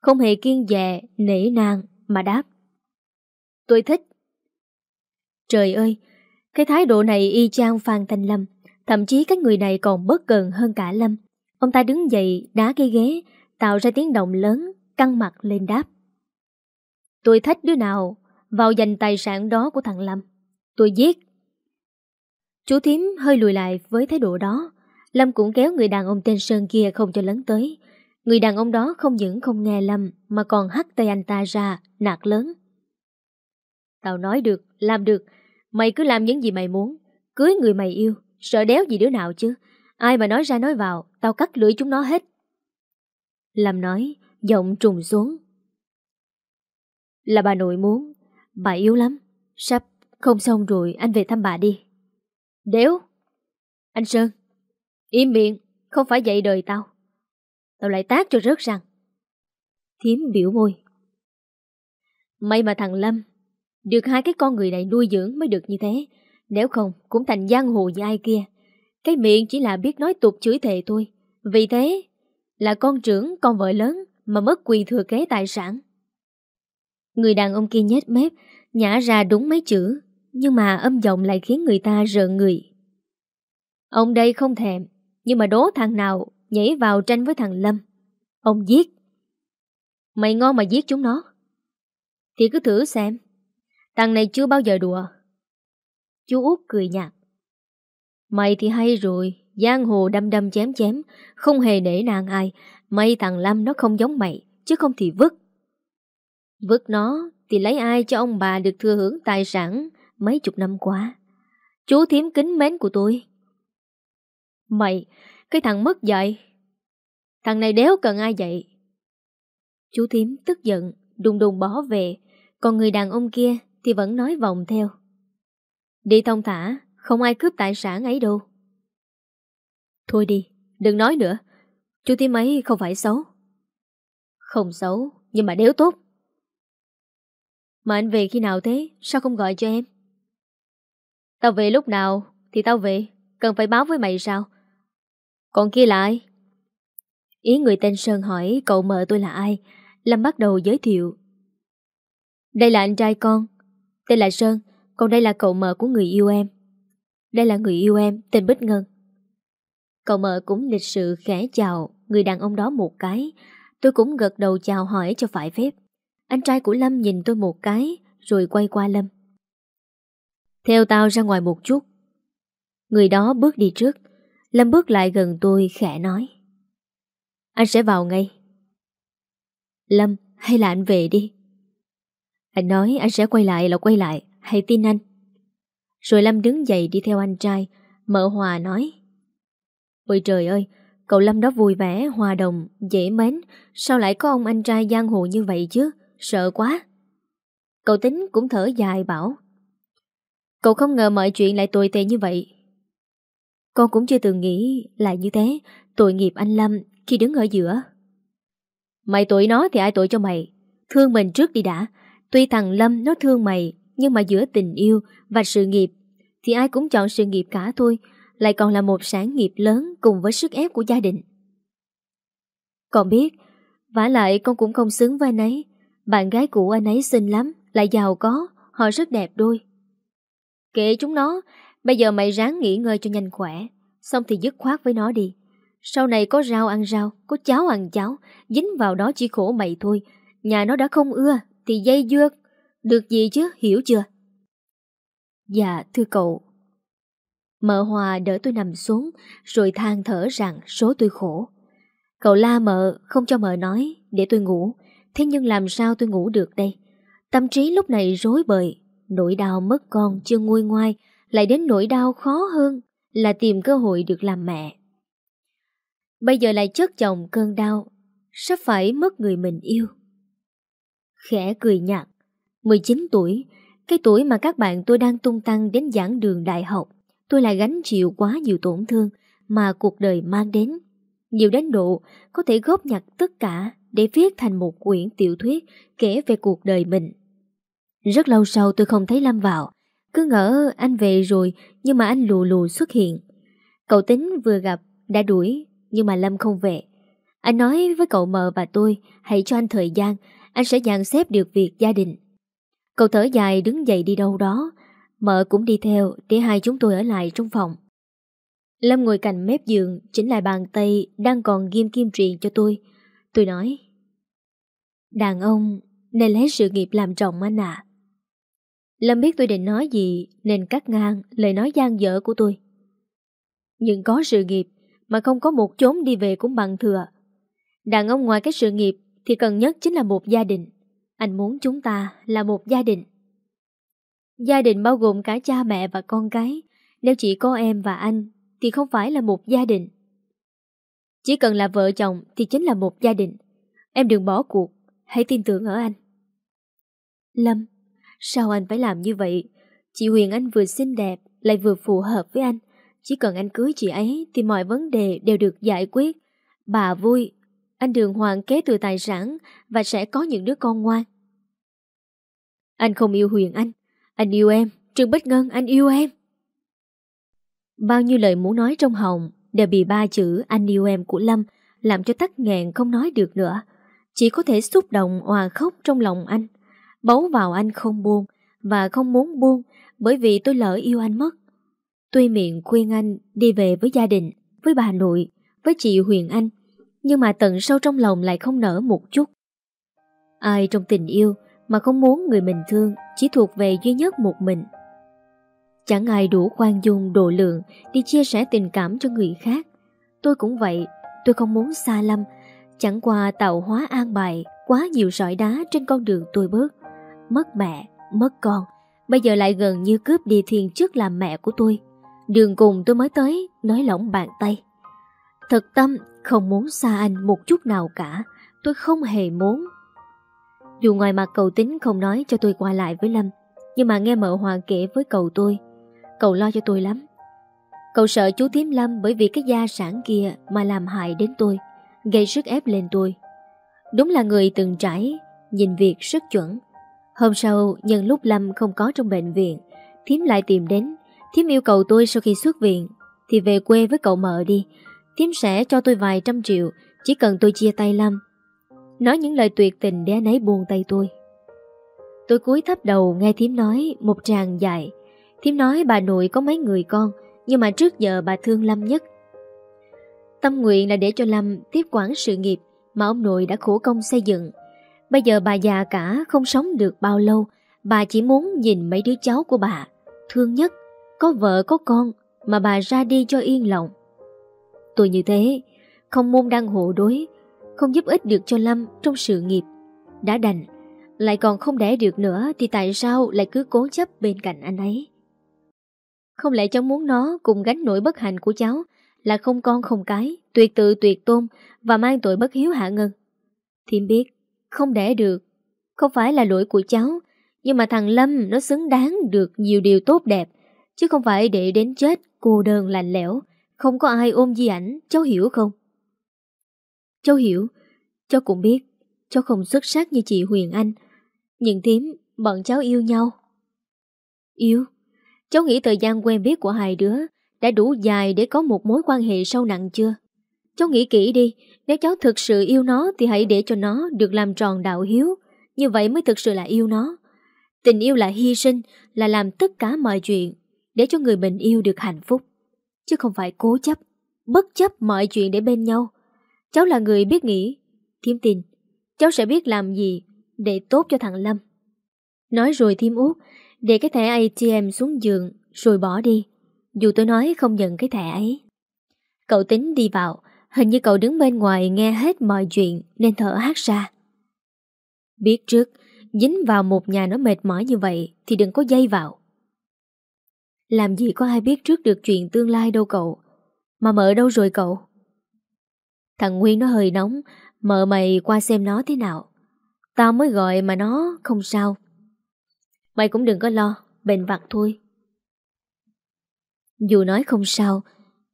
Không hề kiên dè, nể nang mà đáp. Tôi thích. Trời ơi, cái thái độ này y chang Phan Thanh Lâm. Thậm chí các người này còn bất cần hơn cả Lâm. Ông ta đứng dậy, đá cái ghế, tạo ra tiếng động lớn, căng mặt lên đáp. Tôi thách đứa nào vào giành tài sản đó của thằng Lâm. Tôi giết. Chú thím hơi lùi lại với thái độ đó. Lâm cũng kéo người đàn ông tên Sơn kia không cho lấn tới. Người đàn ông đó không những không nghe Lâm mà còn hắt tay anh ta ra, nạt lớn. Tao nói được, làm được. Mày cứ làm những gì mày muốn. Cưới người mày yêu, sợ đéo gì đứa nào chứ. Ai mà nói ra nói vào, tao cắt lưỡi chúng nó hết. Lâm nói, giọng trùng xuống. Là bà nội muốn, bà yếu lắm. Sắp không xong rồi, anh về thăm bà đi. Đéo. Anh Sơn, im miệng, không phải dạy đời tao. Tao lại tác cho rớt răng. Thiếm biểu môi. May mà thằng Lâm được hai cái con người này nuôi dưỡng mới được như thế. Nếu không cũng thành giang hồ như ai kia. Cái miệng chỉ là biết nói tục chửi thề thôi. Vì thế là con trưởng, con vợ lớn mà mất quyền thừa kế tài sản. Người đàn ông kia nhét mép, nhả ra đúng mấy chữ, nhưng mà âm giọng lại khiến người ta rợn người. Ông đây không thèm, nhưng mà đố thằng nào nhảy vào tranh với thằng Lâm. Ông giết. Mày ngon mà giết chúng nó. Thì cứ thử xem. Thằng này chưa bao giờ đùa. Chú út cười nhạt. Mày thì hay rồi, giang hồ đâm đâm chém chém, không hề nể nàng ai. May thằng Lâm nó không giống mày, chứ không thì vứt. Vứt nó thì lấy ai cho ông bà được thừa hưởng tài sản mấy chục năm qua. Chú thiếm kính mến của tôi. Mày, cái thằng mất dạy. Thằng này đéo cần ai dạy. Chú thím tức giận, đùng đùng bỏ về, còn người đàn ông kia thì vẫn nói vòng theo. Đi thông thả, không ai cướp tài sản ấy đâu. Thôi đi, đừng nói nữa. Chú tím ấy không phải xấu. Không xấu, nhưng mà đéo tốt. Mà anh về khi nào thế? Sao không gọi cho em? Tao về lúc nào thì tao về. Cần phải báo với mày sao? Còn kia là ai? Ý người tên Sơn hỏi cậu mợ tôi là ai? Lâm bắt đầu giới thiệu. Đây là anh trai con. Tên là Sơn. Còn đây là cậu mợ của người yêu em. Đây là người yêu em, tên Bích Ngân. Cậu mợ cũng lịch sự khẽ chào người đàn ông đó một cái. Tôi cũng gật đầu chào hỏi cho phải phép. Anh trai của Lâm nhìn tôi một cái, Rồi quay qua Lâm. Theo tao ra ngoài một chút. Người đó bước đi trước. Lâm bước lại gần tôi, khẽ nói. Anh sẽ vào ngay. Lâm, hay là anh về đi? Anh nói anh sẽ quay lại là quay lại, Hãy tin anh. Rồi Lâm đứng dậy đi theo anh trai, mở Hòa nói. Ôi trời ơi Cậu Lâm đó vui vẻ, hòa đồng, dễ mến. Sao lại có ông anh trai giang hồ như vậy chứ? Sợ quá. Cậu tính cũng thở dài bảo. Cậu không ngờ mọi chuyện lại tồi tệ như vậy. Con cũng chưa từng nghĩ lại như thế. Tội nghiệp anh Lâm khi đứng ở giữa. Mày tội nó thì ai tội cho mày? Thương mình trước đi đã. Tuy thằng Lâm nó thương mày Nhưng mà giữa tình yêu và sự nghiệp Thì ai cũng chọn sự nghiệp cả thôi. Lại còn là một sản nghiệp lớn Cùng với sức ép của gia đình. Con biết, vả lại con cũng không xứng với anh ấy. Bạn gái của anh ấy xinh lắm, Lại giàu có, Họ rất đẹp đôi. Kệ chúng nó, Bây giờ mày ráng nghỉ ngơi cho nhanh khỏe. Xong thì dứt khoát với nó đi. Sau này có rau ăn rau, Có cháo ăn cháo, Dính vào đó chỉ khổ mày thôi. Nhà nó đã không ưa, Thì dây dưa. Được gì chứ, hiểu chưa? Dạ thưa cậu. Mợ Hòa đỡ tôi nằm xuống, Rồi than thở rằng số tôi khổ. Cậu la mợ, không cho mợ nói, Để tôi ngủ. Thế nhưng làm sao tôi ngủ được đây? Tâm trí lúc này rối bời, Nỗi đau mất con chưa nguôi ngoai, Lại đến nỗi đau khó hơn Là tìm cơ hội được làm mẹ. Bây giờ lại chất chồng cơn đau, Sắp phải mất người mình yêu. Khẽ cười nhạt. 19 tuổi, Cái tuổi mà các bạn tôi đang tung tăng đến giảng đường đại học. Tôi lại gánh chịu quá nhiều tổn thương Mà cuộc đời mang đến. Nhiều đến độ Có thể góp nhặt tất cả Để viết thành một quyển tiểu thuyết Kể về cuộc đời mình. Rất lâu sau tôi không thấy Lâm vào. Cứ ngỡ anh về rồi Nhưng mà anh lù lù xuất hiện. Cậu tính vừa gặp đã đuổi Nhưng mà Lâm không về. Anh nói với cậu mờ và tôi, Hãy cho anh thời gian, Anh sẽ dàn xếp được việc gia đình. Cậu thở dài đứng dậy đi đâu đó Mợ cũng đi theo Để hai chúng tôi ở lại trong phòng. Lâm ngồi cạnh mép giường, Chỉnh lại bàn tay Đang còn ghim kim truyền cho tôi. Tôi nói, Đàn ông, nên lấy sự nghiệp làm trọng anh ạ. Lâm biết tôi định nói gì, Nên cắt ngang lời nói gian dở của tôi. Nhưng có sự nghiệp Mà không có một chốn đi về cũng bằng thừa. Đàn ông ngoài cái sự nghiệp Thì cần nhất chính là một gia đình. Anh muốn chúng ta là một gia đình. Gia đình bao gồm cả cha mẹ và con cái. Nếu chỉ có em và anh, Thì không phải là một gia đình. Chỉ cần là vợ chồng Thì chính là một gia đình. Em đừng bỏ cuộc. Hãy tin tưởng ở anh. Lâm, Sao anh phải làm như vậy? Chị Huyền Anh vừa xinh đẹp, Lại vừa phù hợp với anh. Chỉ cần anh cưới chị ấy Thì mọi vấn đề đều được giải quyết. Bà vui. Anh đường hoàng kế từ tài sản Và sẽ có những đứa con ngoan. Anh không yêu Huyền Anh. Anh yêu em, Trương Bích Ngân, anh yêu em. Bao nhiêu lời muốn nói trong hồng, Đều bị ba chữ anh yêu em của Lâm Làm cho tắt nghẹn không nói được nữa. Chỉ có thể xúc động, hòa khóc trong lòng anh, Bấu vào anh không buông Và không muốn buông Bởi vì tôi lỡ yêu anh mất. Tuy miệng khuyên anh đi về với gia đình, Với bà nội, Với chị Huyền Anh, Nhưng mà tận sâu trong lòng lại không nở một chút. Ai trong tình yêu mà không muốn người mình thương Chỉ thuộc về duy nhất một mình. Chẳng ai đủ khoan dung độ lượng Đi chia sẻ tình cảm cho người khác. Tôi cũng vậy Tôi không muốn xa lâm Chẳng qua tạo hóa an bài Quá nhiều sỏi đá trên con đường tôi bước. Mất mẹ, mất con Bây giờ lại gần như cướp đi thiên chức làm mẹ của tôi. Đường cùng tôi mới tới Nói lỏng bàn tay. Thật tâm không muốn xa anh một chút nào cả. Tôi không hề muốn dù ngoài mặt cậu tính không nói cho tôi qua lại với Lâm, Nhưng mà nghe mợ Hoàng kể với cậu tôi, Cậu lo cho tôi lắm. Cậu sợ chú Tiếm Lâm bởi vì cái gia sản kia mà làm hại đến tôi, Gây sức ép lên tôi. Đúng là người từng trải, Nhìn việc rất chuẩn. Hôm sau, nhân lúc Lâm không có trong bệnh viện Thiếm lại tìm đến. Thiếm yêu cầu tôi sau khi xuất viện Thì về quê với cậu mợ đi. Thiếm sẽ cho tôi vài trăm triệu, Chỉ cần tôi chia tay Lâm Nói những lời tuyệt tình để anh ấy buông tay tôi. Tôi cúi thấp đầu nghe Thím nói Một tràng dài. Thím nói bà nội có mấy người con, Nhưng mà trước giờ bà thương Lâm nhất. Tâm nguyện là để cho Lâm tiếp quản sự nghiệp Mà ông nội đã khổ công xây dựng. Bây giờ bà già cả không sống được bao lâu, Bà chỉ muốn nhìn mấy đứa cháu của bà. Thương nhất, Có vợ có con Mà bà ra đi cho yên lòng. Tôi như thế, Không môn đăng hộ đối không giúp ích được cho Lâm trong sự nghiệp. Đã đành, Lại còn không đẻ được nữa Thì tại sao lại cứ cố chấp bên cạnh anh ấy? Không lẽ cháu muốn nó Cùng gánh nỗi bất hạnh của cháu Là không con không cái, Tuyệt tự tuyệt tôn Và mang tội bất hiếu hạ ngân? Thiêm biết, Không đẻ được, Không phải là lỗi của cháu, Nhưng mà thằng Lâm nó xứng đáng được nhiều điều tốt đẹp, Chứ không phải để đến chết cô đơn lạnh lẽo, Không có ai ôm di ảnh, Cháu hiểu không? Cháu hiểu. Cháu cũng biết. Cháu không xuất sắc như chị Huyền Anh. Nhưng thím, bọn cháu yêu nhau. Yêu? Cháu nghĩ thời gian quen biết của hai đứa Đã đủ dài để có một mối quan hệ sâu nặng chưa? Cháu nghĩ kỹ đi. Nếu cháu thực sự yêu nó Thì hãy để cho nó được làm tròn đạo hiếu. Như vậy mới thực sự là yêu nó. Tình yêu là hy sinh, Là làm tất cả mọi chuyện Để cho người mình yêu được hạnh phúc. Chứ không phải cố chấp, Bất chấp mọi chuyện để bên nhau. Cháu là người biết nghĩ. Thiêm tin Cháu sẽ biết làm gì Để tốt cho thằng Lâm. Nói rồi thiêm út Để cái thẻ ATM xuống giường Rồi bỏ đi. Dù tôi nói không nhận cái thẻ ấy. Cậu tính đi vào, Hình như cậu đứng bên ngoài nghe hết mọi chuyện Nên thở hát ra. Biết trước, Dính vào một nhà nó mệt mỏi như vậy Thì đừng có dây vào. Làm gì có ai biết trước được chuyện tương lai đâu cậu. Mà mở đâu rồi cậu? Thằng Nguyên nó hơi nóng, Mợ mày qua xem nó thế nào. Tao mới gọi mà nó không sao. Mày cũng đừng có lo Bệnh vặt thôi. Dù nói không sao,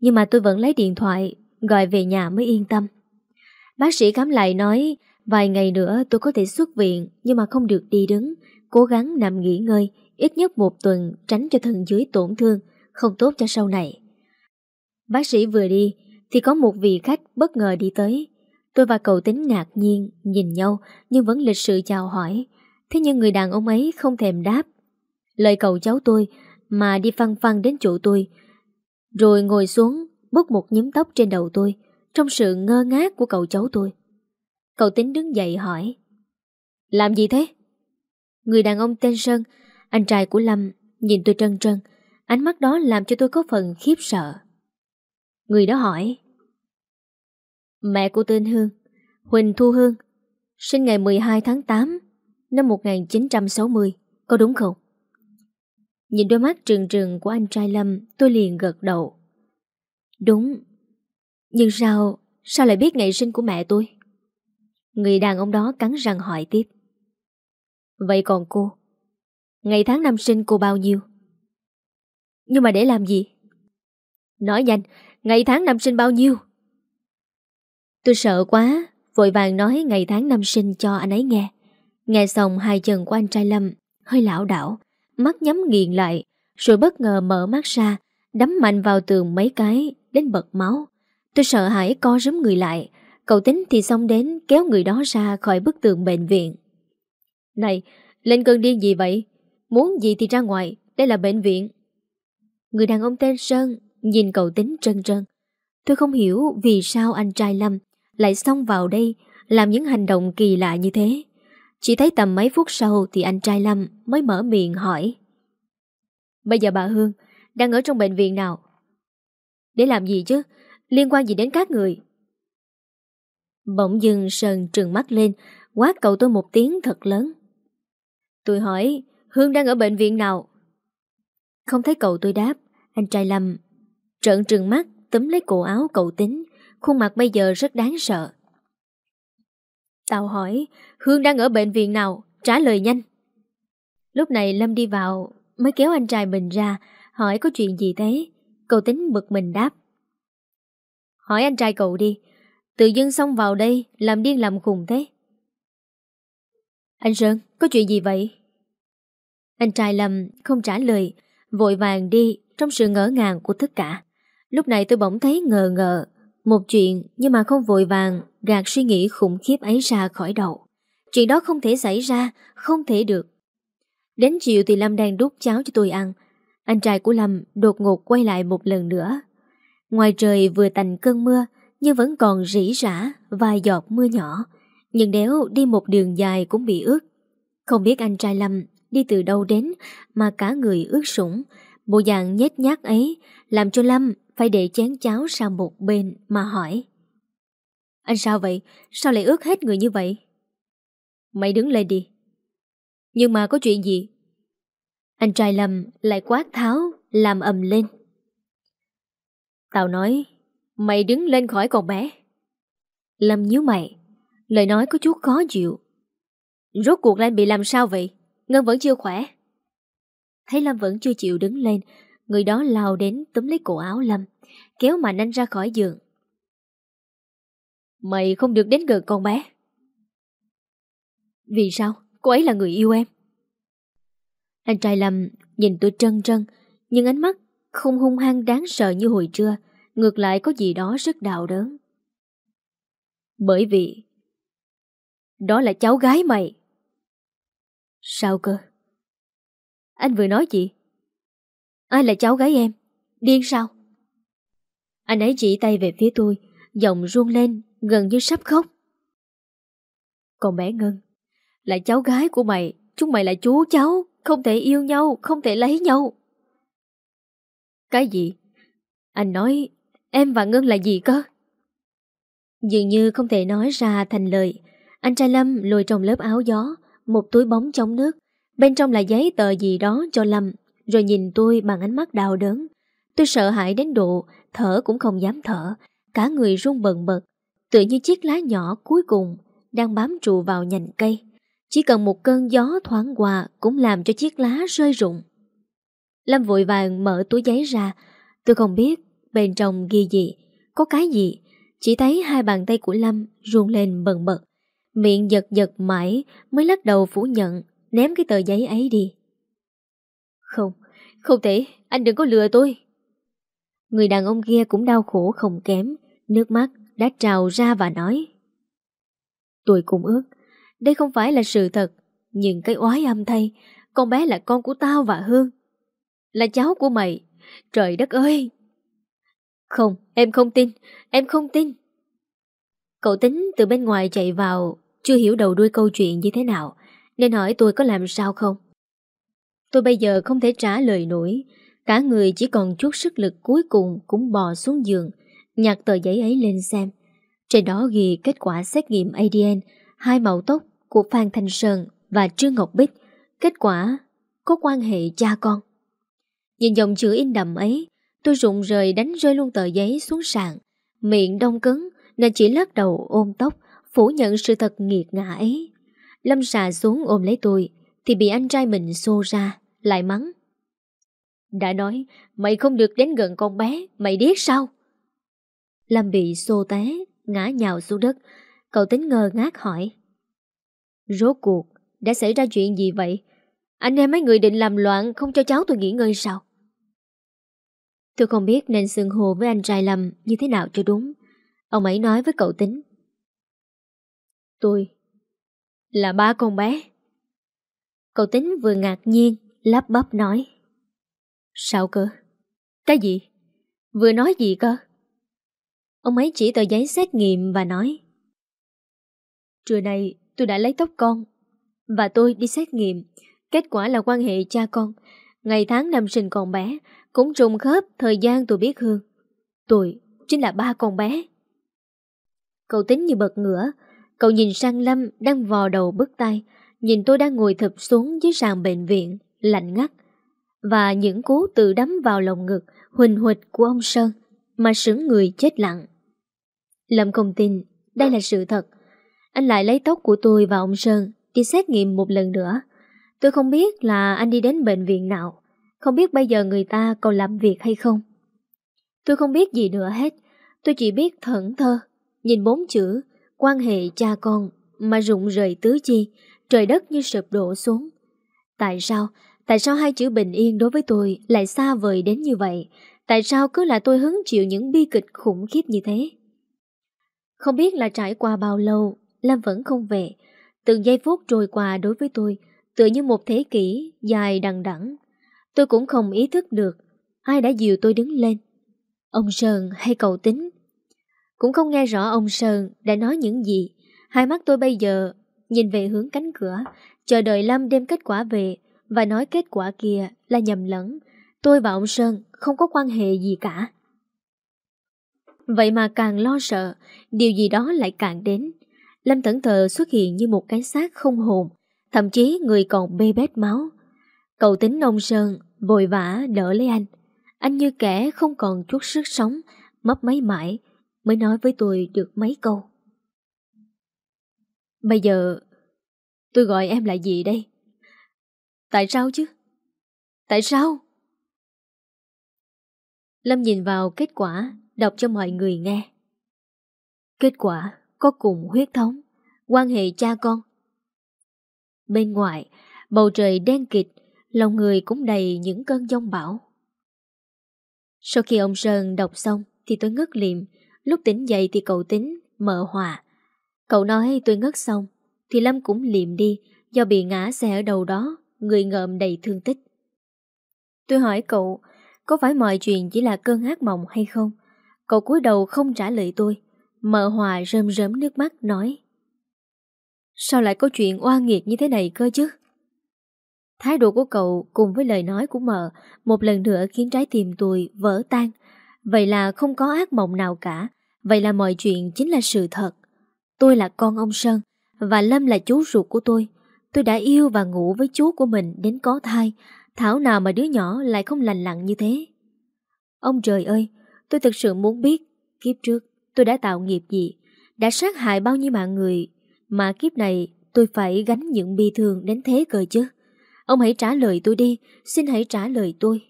Nhưng mà tôi vẫn lấy điện thoại, Gọi về nhà mới yên tâm. Bác sĩ khám lại nói, Vài ngày nữa tôi có thể xuất viện, Nhưng mà không được đi đứng, Cố gắng nằm nghỉ ngơi, Ít nhất một tuần, tránh cho thân dưới tổn thương, Không tốt cho sau này. Bác sĩ vừa đi thì có một vị khách bất ngờ đi tới. Tôi và cậu tính ngạc nhiên, Nhìn nhau, nhưng vẫn lịch sự chào hỏi. Thế nhưng người đàn ông ấy không thèm đáp. Lời cậu cháu tôi, Mà đi phăng phăng đến chỗ tôi. Rồi ngồi xuống Bút một nhím tóc trên đầu tôi, Trong sự ngơ ngác của cậu cháu tôi. Cậu tính đứng dậy hỏi, Làm gì thế? Người đàn ông tên Sơn, Anh trai của Lâm, Nhìn tôi trân trân. Ánh mắt đó làm cho tôi có phần khiếp sợ. Người đó hỏi Mẹ của tên Hương, Huỳnh Thu Hương, Sinh ngày 12 tháng 8 Năm 1960 Có đúng không? Nhìn đôi mắt trừng trừng của anh trai Lâm, Tôi liền gật đầu. Đúng, Nhưng sao Sao lại biết ngày sinh của mẹ tôi? Người đàn ông đó cắn răng hỏi tiếp. Vậy còn cô, Ngày tháng năm sinh cô bao nhiêu? Nhưng mà để làm gì? Nói nhanh, Ngày tháng năm sinh bao nhiêu? Tôi sợ quá, Vội vàng nói ngày tháng năm sinh cho anh ấy nghe. Nghe xong hai chân của anh trai Lâm, Hơi lão đảo, Mắt nhắm nghiền lại, Rồi bất ngờ mở mắt ra, Đấm mạnh vào tường mấy cái Đến bật máu. Tôi sợ hãi co rúm người lại, Cậu tính thì xong đến kéo người đó ra khỏi bức tường bệnh viện. Này, Lên cơn điên gì vậy? Muốn gì thì ra ngoài, Đây là bệnh viện. Người đàn ông tên Sơn Nhìn cậu tính trân trân Tôi không hiểu vì sao anh trai Lâm lại xông vào đây, Làm những hành động kỳ lạ như thế. Chỉ thấy tầm mấy phút sau Thì anh trai Lâm mới mở miệng hỏi. Bây giờ bà Hương Đang ở trong bệnh viện nào? Để làm gì chứ? Liên quan gì đến các người? Bỗng dưng Sơn trừng mắt lên, Quát cậu tôi một tiếng thật lớn. Tôi hỏi, Hương đang ở bệnh viện nào? Không thấy cậu tôi đáp, Anh trai Lâm Trợn trừng mắt túm lấy cổ áo cậu tính. Khuôn mặt bây giờ rất đáng sợ. Tao hỏi, Hương đang ở bệnh viện nào? Trả lời nhanh. Lúc này Lâm đi vào, Mới kéo anh trai mình ra, Hỏi có chuyện gì thế? Cậu tính bực mình đáp. Hỏi anh trai cậu đi, Tự dưng xông vào đây, Làm điên làm khùng thế. Anh Sơn, có chuyện gì vậy? Anh trai Lâm không trả lời, Vội vàng đi Trong sự ngỡ ngàng của tất cả. Lúc này tôi bỗng thấy ngờ ngờ một chuyện nhưng mà không vội vàng, Gạt suy nghĩ khủng khiếp ấy ra khỏi đầu. Chuyện đó không thể xảy ra, Không thể được. Đến chiều thì Lâm đang đút cháo cho tôi ăn. Anh trai của Lâm đột ngột quay lại một lần nữa. Ngoài trời vừa tành cơn mưa, Nhưng vẫn còn rỉ rả, Vài giọt mưa nhỏ. Nhưng nếu đi một đường dài cũng bị ướt. Không biết anh trai Lâm đi từ đâu đến Mà cả người ướt sũng. Bộ dạng nhét nhát ấy Làm cho Lâm phải để chén cháo sang một bên Mà hỏi. Anh sao vậy? Sao lại ướt hết người như vậy? Mày đứng lên đi. Nhưng mà có chuyện gì? Anh trai Lâm lại quát tháo, Làm ầm lên. Tao nói, Mày đứng lên khỏi con bé. Lâm nhíu mày, Lời nói có chút khó chịu. Rốt cuộc lại bị làm sao vậy? Ngân vẫn chưa khỏe. Thấy Lâm vẫn chưa chịu đứng lên Người đó lao đến túm lấy cổ áo Lâm, Kéo mạnh anh ra khỏi giường. Mày không được đến gần con bé. Vì sao? Cô ấy là người yêu em. Anh trai Lâm nhìn tôi trân trân, Nhưng ánh mắt không hung hăng đáng sợ như hồi trưa, Ngược lại có gì đó rất đau đớn. Bởi vì Đó là cháu gái mày. Sao cơ? Anh vừa nói gì? Ai là cháu gái em? Điên sao? Anh ấy chỉ tay về phía tôi, Giọng run lên, gần như sắp khóc. Còn bé Ngân, Là cháu gái của mày, Chúng mày là chú cháu, Không thể yêu nhau, Không thể lấy nhau. Cái gì? Anh nói, Em và Ngân là gì cơ? Dường như không thể nói ra thành lời. Anh trai Lâm lùi trong lớp áo gió, Một túi bóng chống nước. Bên trong là giấy tờ gì đó cho Lâm. Rồi nhìn tôi bằng ánh mắt đau đớn. Tôi sợ hãi đến độ Thở cũng không dám thở. Cả người run bần bật. Tựa như chiếc lá nhỏ cuối cùng Đang bám trụ vào nhành cây. Chỉ cần một cơn gió thoáng qua Cũng làm cho chiếc lá rơi rụng. Lâm vội vàng mở túi giấy ra. Tôi không biết Bên trong ghi gì. Có cái gì? Chỉ thấy hai bàn tay của Lâm run lên bần bật. Miệng giật giật mãi Mới lắc đầu phủ nhận, Ném cái tờ giấy ấy đi. Không Không thể Anh đừng có lừa tôi Người đàn ông kia cũng đau khổ không kém Nước mắt đã trào ra và nói Tôi cũng ước Đây không phải là sự thật Nhưng cái oái âm thay Con bé là con của tao và Hương Là cháu của mày Trời đất ơi không, em không tin, em không tin. Cậu tính từ bên ngoài chạy vào, chưa hiểu đầu đuôi câu chuyện như thế nào, nên hỏi tôi có làm sao không. Tôi bây giờ không thể trả lời nổi, cả người chỉ còn chút sức lực cuối cùng cũng bò xuống giường, nhặt tờ giấy ấy lên xem. Trên đó ghi kết quả xét nghiệm ADN, hai mẫu tóc của Phan Thanh Sơn và Trương Ngọc Bích, kết quả có quan hệ cha con. Nhìn dòng chữ in đậm ấy, Tôi rụng rời đánh rơi luôn tờ giấy xuống sàn. Miệng đông cứng Nên chỉ lắc đầu ôm tóc Phủ nhận sự thật nghiệt ngã ấy. Lâm xà xuống ôm lấy tôi Thì bị anh trai mình xô ra. Lại mắng Đã nói mày không được đến gần con bé Mày điếc sao Lâm bị xô té Ngã nhào xuống đất Cậu tính ngờ ngác hỏi Rốt cuộc Đã xảy ra chuyện gì vậy Anh em mấy người định làm loạn Không cho cháu tôi nghỉ ngơi sao Tôi không biết nên xưng hồ với anh trai Lâm như thế nào cho đúng. Ông ấy nói với cậu tính. Tôi là ba con bé. Cậu tính vừa ngạc nhiên, lắp bắp nói. Sao cơ? Cái gì? Vừa nói gì cơ? Ông ấy chỉ tờ giấy xét nghiệm và nói. Trưa nay tôi đã lấy tóc con và tôi đi xét nghiệm. Kết quả là quan hệ cha con. Ngày tháng năm sinh con bé cũng trùng khớp thời gian tôi biết Hương. Tôi chính là ba con bé. Cậu tính như bật ngửa, cậu nhìn sang Lâm đang vò đầu bứt tay, nhìn tôi đang ngồi thập xuống dưới sàn bệnh viện, lạnh ngắt. Và những cú tự đấm vào lồng ngực, huỳnh huỳnh của ông Sơn, mà sững người chết lặng. Lâm không tin, đây là sự thật. Anh lại lấy tóc của tôi và ông Sơn đi xét nghiệm một lần nữa. Tôi không biết là anh đi đến bệnh viện nào. Không biết bây giờ người ta còn làm việc hay không Tôi không biết gì nữa hết Tôi chỉ biết thẫn thơ Nhìn bốn chữ Quan hệ cha con Mà rụng rời tứ chi Trời đất như sụp đổ xuống Tại sao Tại sao hai chữ bình yên đối với tôi Lại xa vời đến như vậy? Tại sao cứ là tôi hứng chịu những bi kịch khủng khiếp như thế? Không biết là trải qua bao lâu Lam vẫn không về. Từng giây phút trôi qua đối với tôi Tựa như một thế kỷ dài đằng đẵng. Tôi cũng không ý thức được Ai đã dìu tôi đứng lên. Ông Sơn hay cậu tính? Cũng không nghe rõ ông Sơn đã nói những gì. Hai mắt tôi bây giờ nhìn về hướng cánh cửa, chờ đợi Lâm đem kết quả về và nói kết quả kia là nhầm lẫn. Tôi và ông Sơn không có quan hệ gì cả. Vậy mà càng lo sợ, điều gì đó lại càng đến. Lâm Tẩn Thờ xuất hiện như một cái xác không hồn, thậm chí người còn bê bết máu. Cậu tính ông Sơn vội vã đỡ lấy anh. Anh như kẻ không còn chút sức sống, mấp máy mãi, mới nói với tôi được mấy câu. Bây giờ, tôi gọi em là gì đây? Tại sao chứ? Tại sao? Lâm nhìn vào kết quả, đọc cho mọi người nghe. Kết quả có cùng huyết thống, quan hệ cha con. Bên ngoài, bầu trời đen kịt, lòng người cũng đầy những cơn giông bão. Sau khi ông Sơn đọc xong thì tôi ngất liệm, lúc tỉnh dậy thì cậu tính mở hòa. Cậu nói tôi ngất xong thì Lâm cũng liệm đi do bị ngã xe ở đầu đó, người ngợm đầy thương tích. Tôi hỏi cậu, có phải mọi chuyện chỉ là cơn ác mộng hay không? Cậu cúi đầu không trả lời tôi, Mợ Hòa rơm rớm nước mắt nói Sao lại có chuyện oan nghiệt như thế này cơ chứ? Thái độ của cậu cùng với lời nói của mợ một lần nữa khiến trái tim tôi vỡ tan. Vậy là không có ác mộng nào cả. Vậy là mọi chuyện chính là sự thật. Tôi là con ông Sơn và Lâm là chú ruột của tôi. Tôi đã yêu và ngủ với chú của mình đến có thai. Thảo nào mà đứa nhỏ lại không lành lặng như thế. Ông trời ơi, tôi thực sự muốn biết kiếp trước tôi đã tạo nghiệp gì, đã sát hại bao nhiêu mạng người, mà kiếp này tôi phải gánh những bi thương đến thế cơ chứ. Ông hãy trả lời tôi đi, xin hãy trả lời tôi.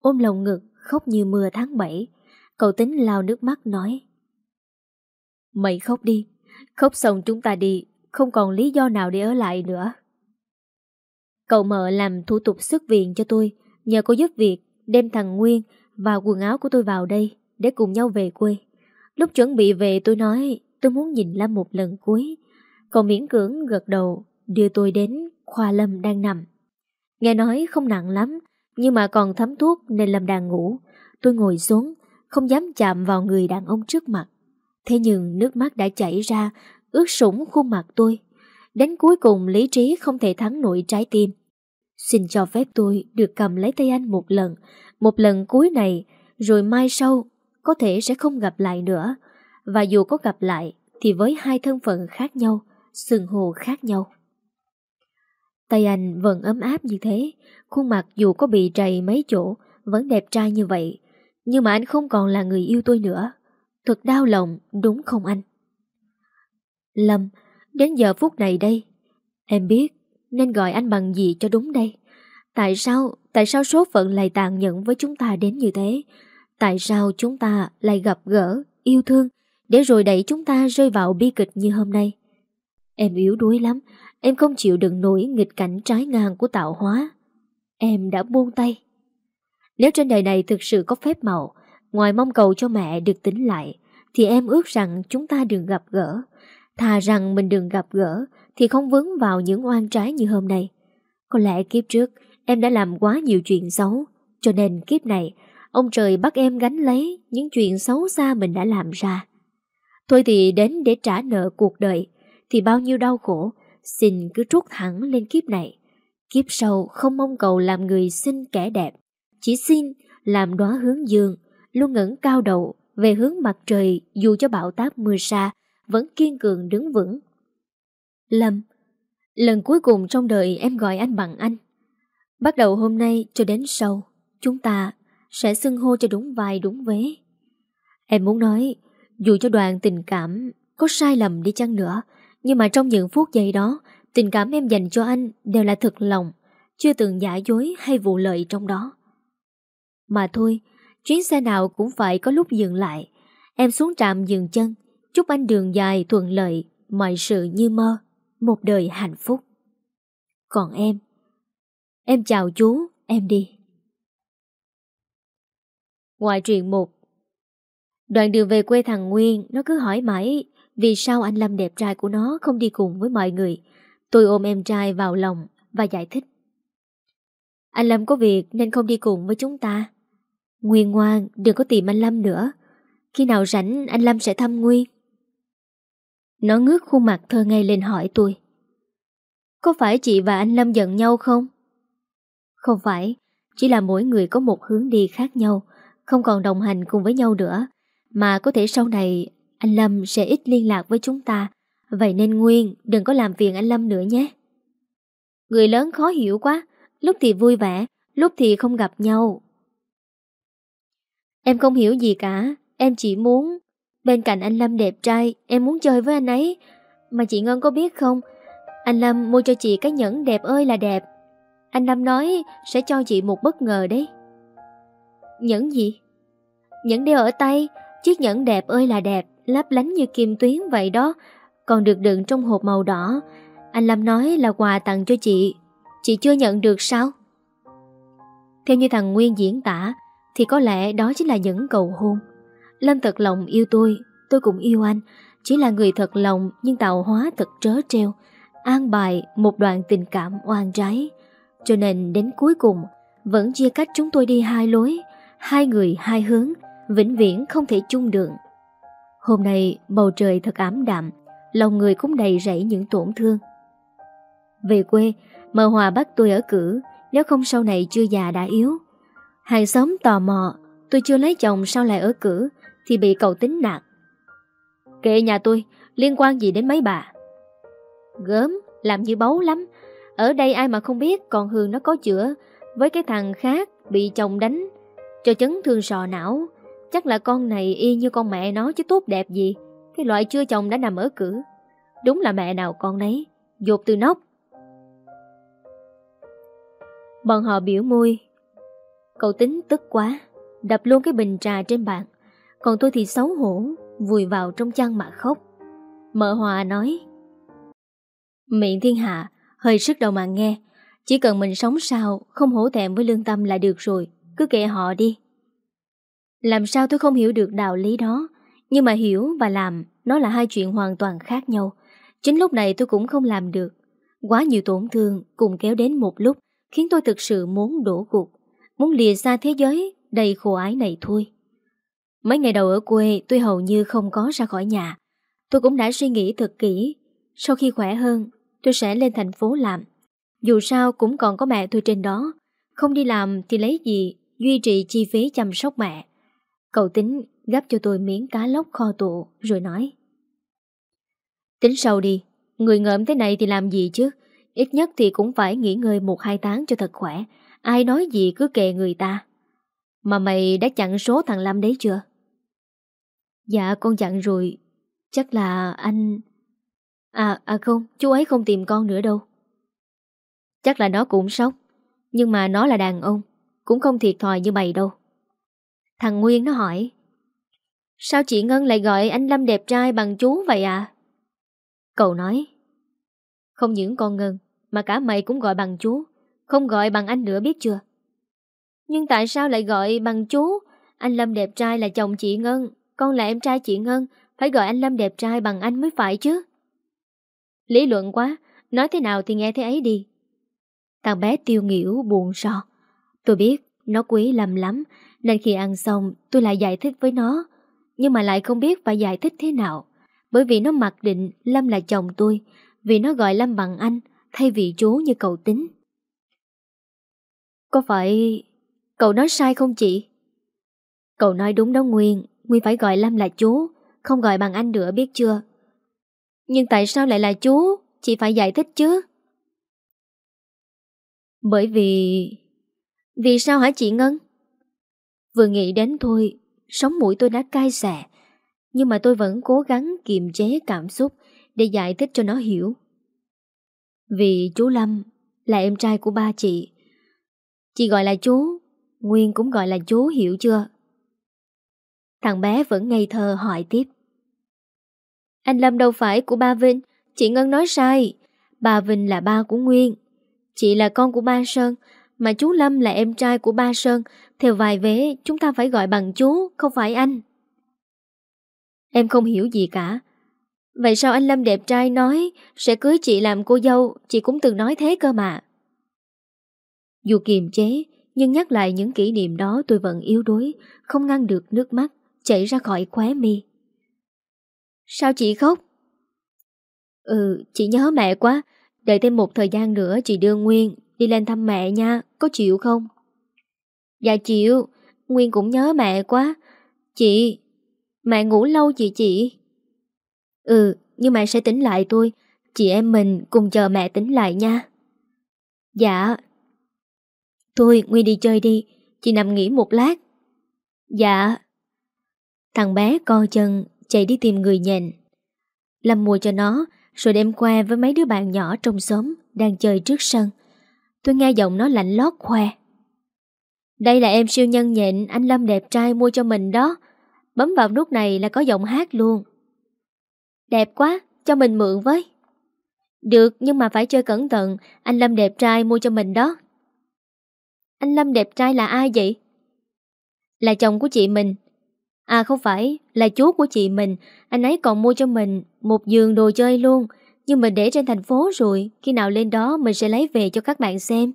Ôm lòng ngực, khóc như mưa tháng 7, cậu tính lao nước mắt nói. Mày khóc đi, khóc xong chúng ta đi, không còn lý do nào để ở lại nữa. Cậu mợ làm thủ tục xuất viện cho tôi, nhờ cô giúp việc đem thằng Nguyên và quần áo của tôi vào đây để cùng nhau về quê. Lúc chuẩn bị về tôi nói tôi muốn nhìn Lâm một lần cuối. Cậu miễn cưỡng gật đầu đưa tôi đến khoa Lâm đang nằm. Nghe nói không nặng lắm nhưng mà còn thấm thuốc nên Lâm đang ngủ. Tôi ngồi xuống không dám chạm vào người đàn ông trước mặt. Thế nhưng nước mắt đã chảy ra ướt sũng khuôn mặt tôi. Đến cuối cùng lý trí không thể thắng nổi trái tim. Xin cho phép tôi được cầm lấy tay anh một lần, một lần cuối này, rồi mai sau có thể sẽ không gặp lại nữa. Và dù có gặp lại thì với hai thân phận khác nhau, sừng hồ khác nhau. Tay anh vẫn ấm áp như thế, khuôn mặt dù có bị trầy mấy chỗ, vẫn đẹp trai như vậy. Nhưng mà anh không còn là người yêu tôi nữa. Thật đau lòng, đúng không anh? Lâm, đến giờ phút này đây, em biết nên gọi anh bằng gì cho đúng đây. Tại sao, tại sao số phận lại tàn nhẫn với chúng ta đến như thế? Tại sao chúng ta lại gặp gỡ, yêu thương, để rồi đẩy chúng ta rơi vào bi kịch như hôm nay? Em yếu đuối lắm, em không chịu đựng nổi nghịch cảnh trái ngang của tạo hóa. Em đã buông tay. Nếu trên đời này thực sự có phép màu, ngoài mong cầu cho mẹ được tính lại, thì em ước rằng chúng ta đừng gặp gỡ. Thà rằng mình đừng gặp gỡ, thì không vướng vào những oan trái như hôm nay. Có lẽ kiếp trước, em đã làm quá nhiều chuyện xấu, cho nên kiếp này Ông trời bắt em gánh lấy những chuyện xấu xa mình đã làm ra. Thôi thì đến để trả nợ cuộc đời, thì bao nhiêu đau khổ, xin cứ trút thẳng lên kiếp này. Kiếp sau không mong cầu làm người xinh kẻ đẹp, chỉ xin làm đóa hướng dương, luôn ngẩng cao đầu về hướng mặt trời dù cho bão táp mưa xa, vẫn kiên cường đứng vững. Lâm, lần cuối cùng trong đời em gọi anh bằng anh. Bắt đầu hôm nay cho đến sau, chúng ta sẽ xưng hô cho đúng vai đúng vế. Em muốn nói, dù cho đoàn tình cảm có sai lầm đi chăng nữa, nhưng mà trong những phút giây đó, tình cảm em dành cho anh đều là thật lòng, chưa từng giả dối hay vụ lợi trong đó. Mà thôi, chuyến xe nào cũng phải có lúc dừng lại. Em xuống trạm dừng chân, chúc anh đường dài thuận lợi, mọi sự như mơ, một đời hạnh phúc. Còn em, em chào chú, em đi. Ngoài truyện một Đoạn đường về quê thằng Nguyên Nó cứ hỏi mãi Vì sao anh Lâm đẹp trai của nó không đi cùng với mọi người? Tôi ôm em trai vào lòng Và giải thích. Anh Lâm có việc nên không đi cùng với chúng ta. Nguyên ngoan Đừng có tìm anh Lâm nữa. Khi nào rảnh anh Lâm sẽ thăm Nguyên. Nó ngước khuôn mặt thơ ngây lên hỏi tôi. Có phải chị và anh Lâm giận nhau không? Không phải, chỉ là mỗi người có một hướng đi khác nhau, không còn đồng hành cùng với nhau nữa, mà có thể sau này anh Lâm sẽ ít liên lạc với chúng ta, vậy nên Nguyên đừng có làm phiền anh Lâm nữa nhé. Người lớn khó hiểu quá, lúc thì vui vẻ, lúc thì không gặp nhau. Em không hiểu gì cả, em chỉ muốn bên cạnh anh Lâm đẹp trai, em muốn chơi với anh ấy. Mà chị Ngân có biết không, anh Lâm mua cho chị cái nhẫn đẹp ơi là đẹp. Anh Lâm nói sẽ cho chị một bất ngờ đấy. Nhẫn gì? Nhẫn đeo ở tay, chiếc nhẫn đẹp ơi là đẹp, lấp lánh như kim tuyến vậy đó, còn được đựng trong hộp màu đỏ. Anh Lâm nói là quà tặng cho chị, chị chưa nhận được sao? Theo như thằng Nguyên diễn tả, thì có lẽ đó chính là những cầu hôn. Lâm thật lòng yêu tôi, tôi cũng yêu anh, chỉ là người thật lòng nhưng tạo hóa thật trớ treo, an bài một đoạn tình cảm oan trái. Cho nên đến cuối cùng, vẫn chia cách chúng tôi đi hai lối, hai người hai hướng, vĩnh viễn không thể chung đường. Hôm nay bầu trời thật ám đạm, lòng người cũng đầy rẫy những tổn thương. Về quê, mờ hòa bắt tôi ở cử, nếu không sau này chưa già đã yếu. Hàng xóm tò mò, tôi chưa lấy chồng sao lại ở cử, thì bị cậu tính nạt. Kệ nhà tôi, liên quan gì đến mấy bà? Gớm, làm như báu lắm. Ở đây ai mà không biết còn Hương nó có chữa với cái thằng khác bị chồng đánh cho chấn thương sò não. Chắc là con này y như con mẹ nó chứ tốt đẹp gì. Cái loại chưa chồng đã nằm ở cửa, Đúng là mẹ nào con nấy. Dột từ nóc. Bọn họ biểu môi. Cậu tính tức quá. Đập luôn cái bình trà trên bàn. Còn tôi thì xấu hổ. Vùi vào trong chăn mà khóc. Mợ Hòa nói. Miệng thiên hạ. Hơi sức đầu mà nghe. Chỉ cần mình sống sao, Không hổ thẹn với lương tâm là được rồi, Cứ kệ họ đi làm sao tôi không hiểu được đạo lý đó, Nhưng mà hiểu và làm, Nó là hai chuyện hoàn toàn khác nhau Chính lúc này tôi cũng không làm được Quá nhiều tổn thương cùng kéo đến một lúc, Khiến tôi thực sự muốn đổ gục Muốn lìa xa thế giới Đầy khổ ái này thôi Mấy ngày đầu ở quê tôi hầu như không có ra khỏi nhà Tôi cũng đã suy nghĩ thật kỹ Sau khi khỏe hơn Tôi sẽ lên thành phố làm Dù sao cũng còn có mẹ tôi trên đó Không đi làm thì lấy gì Duy trì chi phí chăm sóc mẹ Cậu tính gấp cho tôi miếng cá lóc kho tụ rồi nói. Tính sau đi, người ngợm thế này thì làm gì chứ? Ít nhất thì cũng phải nghỉ ngơi một hai tháng cho thật khỏe. Ai nói gì cứ kệ người ta. Mà mày đã chặn số thằng Lâm đấy chưa? Dạ con chặn rồi. Chắc là anh... À, à không, chú ấy không tìm con nữa đâu. Chắc là nó cũng sốc. Nhưng mà nó là đàn ông. Cũng không thiệt thòi như mày đâu. Thằng Nguyên nó hỏi Sao chị Ngân lại gọi anh Lâm đẹp trai bằng chú vậy à? Cậu nói Không những con Ngân Mà cả mày cũng gọi bằng chú Không gọi bằng anh nữa biết chưa? Nhưng tại sao lại gọi bằng chú? Anh Lâm đẹp trai là chồng chị Ngân con là em trai chị Ngân, Phải gọi anh Lâm đẹp trai bằng anh mới phải chứ. Lý luận quá, Nói thế nào thì nghe thế ấy đi. Thằng bé tiêu nghỉu buồn so Tôi biết, nó quý Lâm lắm, nên khi ăn xong, tôi lại giải thích với nó. Nhưng mà lại không biết phải giải thích thế nào, Bởi vì nó mặc định Lâm là chồng tôi, Vì nó gọi Lâm bằng anh, Thay vì chú như cậu tính. Có phải Cậu nói sai không chị? Cậu nói đúng đó Nguyên Nguyên phải gọi Lâm là chú Không gọi bằng anh nữa biết chưa Nhưng tại sao lại là chú Chị phải giải thích chứ Bởi vì Vì sao hả chị Ngân Vừa nghĩ đến thôi, sống mũi tôi đã cay xè. Nhưng mà tôi vẫn cố gắng kiềm chế cảm xúc để giải thích cho nó hiểu. Vì chú Lâm là em trai của ba chị. Chị gọi là chú, Nguyên cũng gọi là chú hiểu chưa? Thằng bé vẫn ngây thơ hỏi tiếp. Anh Lâm đâu phải của ba Vinh, chị Ngân nói sai. Ba Vinh là ba của Nguyên. Chị là con của ba Sơn, mà chú Lâm là em trai của ba Sơn Theo vài vế chúng ta phải gọi bằng chú Không phải anh Em không hiểu gì cả Vậy sao anh Lâm đẹp trai nói Sẽ cưới chị làm cô dâu Chị cũng từng nói thế cơ mà Dù kiềm chế Nhưng nhắc lại những kỷ niệm đó tôi vẫn yếu đuối Không ngăn được nước mắt Chảy ra khỏi khóe mi Sao chị khóc Ừ, chị nhớ mẹ quá. Đợi thêm một thời gian nữa chị đưa Nguyên đi lên thăm mẹ nha, có chịu không? Dạ chịu, Nguyên cũng nhớ mẹ quá. Chị, mẹ ngủ lâu chị chị. Ừ, nhưng mẹ sẽ tỉnh lại tôi. Chị em mình cùng chờ mẹ tỉnh lại nha. Dạ. Thôi, Nguyên đi chơi đi. Chị nằm nghỉ một lát. Dạ. Thằng bé co chân chạy đi tìm người nhện. Lâm mua cho nó rồi đem qua với mấy đứa bạn nhỏ trong xóm đang chơi trước sân. Tôi nghe giọng nó lạnh lót khoe. Đây là em siêu nhân nhện anh Lâm đẹp trai mua cho mình đó. Bấm vào nút này là có giọng hát luôn. Đẹp quá, cho mình mượn với. Được, nhưng mà phải chơi cẩn thận, anh Lâm đẹp trai mua cho mình đó. Anh Lâm đẹp trai là ai vậy? Là chồng của chị mình. À không phải, là chú của chị mình, anh ấy còn mua cho mình một giường đồ chơi luôn, nhưng mình để trên thành phố rồi, khi nào lên đó mình sẽ lấy về cho các bạn xem.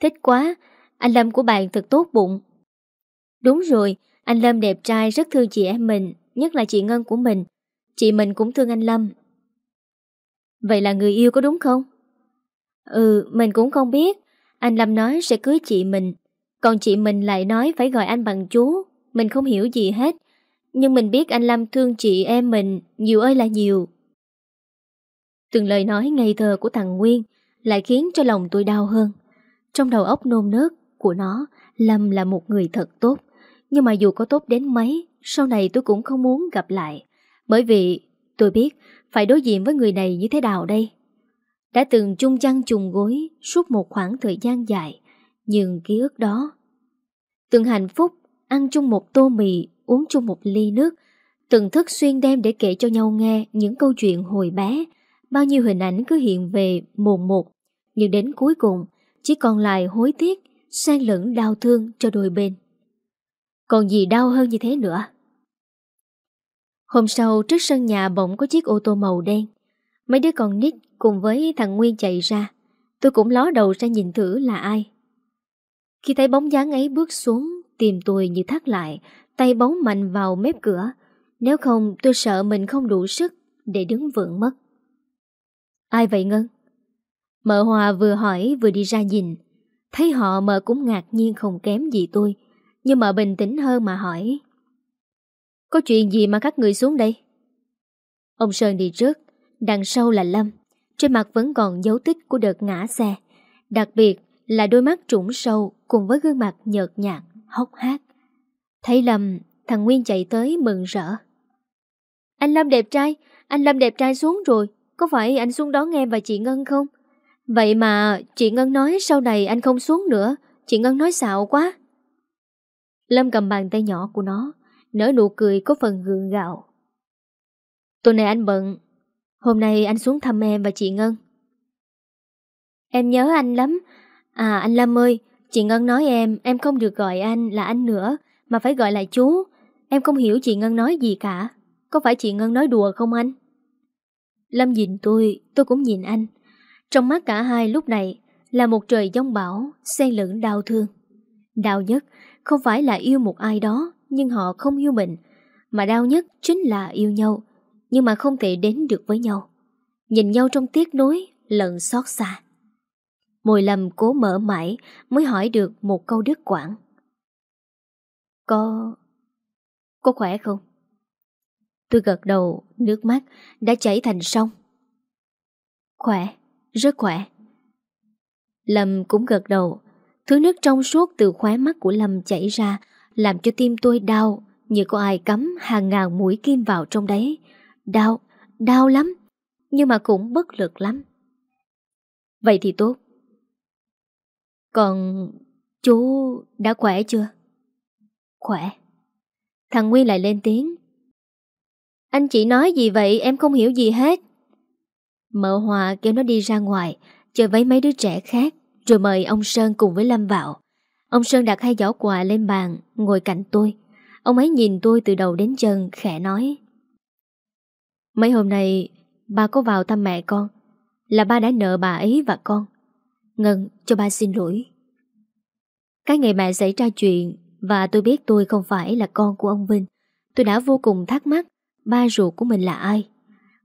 Thích quá, anh Lâm của bạn thật tốt bụng. Đúng rồi, anh Lâm đẹp trai rất thương chị em mình, nhất là chị Ngân của mình. Chị mình cũng thương anh Lâm. Vậy là người yêu có đúng không? Ừ, mình cũng không biết. Anh Lâm nói sẽ cưới chị mình. Còn chị mình lại nói phải gọi anh bằng chú. Mình không hiểu gì hết. Nhưng mình biết anh Lâm thương chị em mình nhiều ơi là nhiều. Từng lời nói ngây thơ của thằng Nguyên lại khiến cho lòng tôi đau hơn. Trong đầu óc nôn nớt của nó, Lâm là một người thật tốt. Nhưng mà dù có tốt đến mấy, sau này tôi cũng không muốn gặp lại. Bởi vì tôi biết phải đối diện với người này như thế nào đây. Đã từng chung chăn chung gối suốt một khoảng thời gian dài, nhưng ký ức đó. Từng hạnh phúc, ăn chung một tô mì, uống chung một ly nước, từng thức xuyên đêm để kể cho nhau nghe những câu chuyện hồi bé, bao nhiêu hình ảnh cứ hiện về mồn một, nhưng đến cuối cùng chỉ còn lại hối tiếc, xen lẫn đau thương cho đôi bên. Còn gì đau hơn như thế nữa? Hôm sau trước sân nhà bỗng có chiếc ô tô màu đen. Mấy đứa con nít cùng với thằng Nguyên chạy ra. Tôi cũng ló đầu ra nhìn thử là ai. Khi thấy bóng dáng ấy bước xuống, tìm tôi như thắt lại, tay bấu mạnh vào mép cửa. Nếu không tôi sợ mình không đủ sức để đứng vững mất. Ai vậy Ngân? Mợ Hòa vừa hỏi vừa đi ra nhìn. Thấy họ mợ cũng ngạc nhiên không kém gì tôi. Nhưng mợ bình tĩnh hơn mà hỏi. Có chuyện gì mà các người xuống đây? Ông Sơn đi trước, đằng sau là Lâm. Trên mặt vẫn còn dấu tích của đợt ngã xe. Đặc biệt là đôi mắt trũng sâu cùng với gương mặt nhợt nhạt, hốc hác. Thấy Lâm, thằng Nguyên chạy tới mừng rỡ. Anh Lâm đẹp trai, anh Lâm đẹp trai xuống rồi. Có phải anh xuống đón em và chị Ngân không? Vậy mà chị Ngân nói sau này anh không xuống nữa. Chị Ngân nói xạo quá. Lâm cầm bàn tay nhỏ của nó, nở nụ cười có phần gượng gạo. Tuần này anh bận, hôm nay anh xuống thăm em và chị Ngân. Em nhớ anh lắm. À anh Lâm ơi, chị Ngân nói em, em không được gọi anh là anh nữa, mà phải gọi là chú. Em không hiểu chị Ngân nói gì cả. Có phải chị Ngân nói đùa không anh? Lâm nhìn tôi, tôi cũng nhìn anh. Trong mắt cả hai lúc này là một trời giông bão, xen lẫn đau thương. Đau nhất không phải là yêu một ai đó, nhưng họ không yêu mình. Mà đau nhất chính là yêu nhau, nhưng mà không thể đến được với nhau. Nhìn nhau trong tiếc nối, lận xót xa mồi lầm cố mở mãi mới hỏi được một câu đứt quảng. Có... có khỏe không? Tôi gật đầu, nước mắt đã chảy thành sông. Khỏe, rất khỏe. Lâm cũng gật đầu, thứ nước trong suốt từ khóe mắt của Lâm chảy ra làm cho tim tôi đau như có ai cắm hàng ngàn mũi kim vào trong đấy. Đau, đau lắm, nhưng mà cũng bất lực lắm. Vậy thì tốt. Còn chú đã khỏe chưa? Khỏe. Thằng Nguyên lại lên tiếng. Anh chị nói gì vậy em không hiểu gì hết. Mợ Hòa kêu nó đi ra ngoài, chờ với mấy đứa trẻ khác, rồi mời ông Sơn cùng với Lâm vào. Ông Sơn đặt hai giỏ quà lên bàn, ngồi cạnh tôi. Ông ấy nhìn tôi từ đầu đến chân, khẽ nói. Mấy hôm nay, ba có vào thăm mẹ con, là ba đã nợ bà ấy và con. Ngân, cho ba xin lỗi. Cái ngày mẹ xảy ra chuyện, và tôi biết tôi không phải là con của ông Vinh, tôi đã vô cùng thắc mắc ba ruột của mình là ai.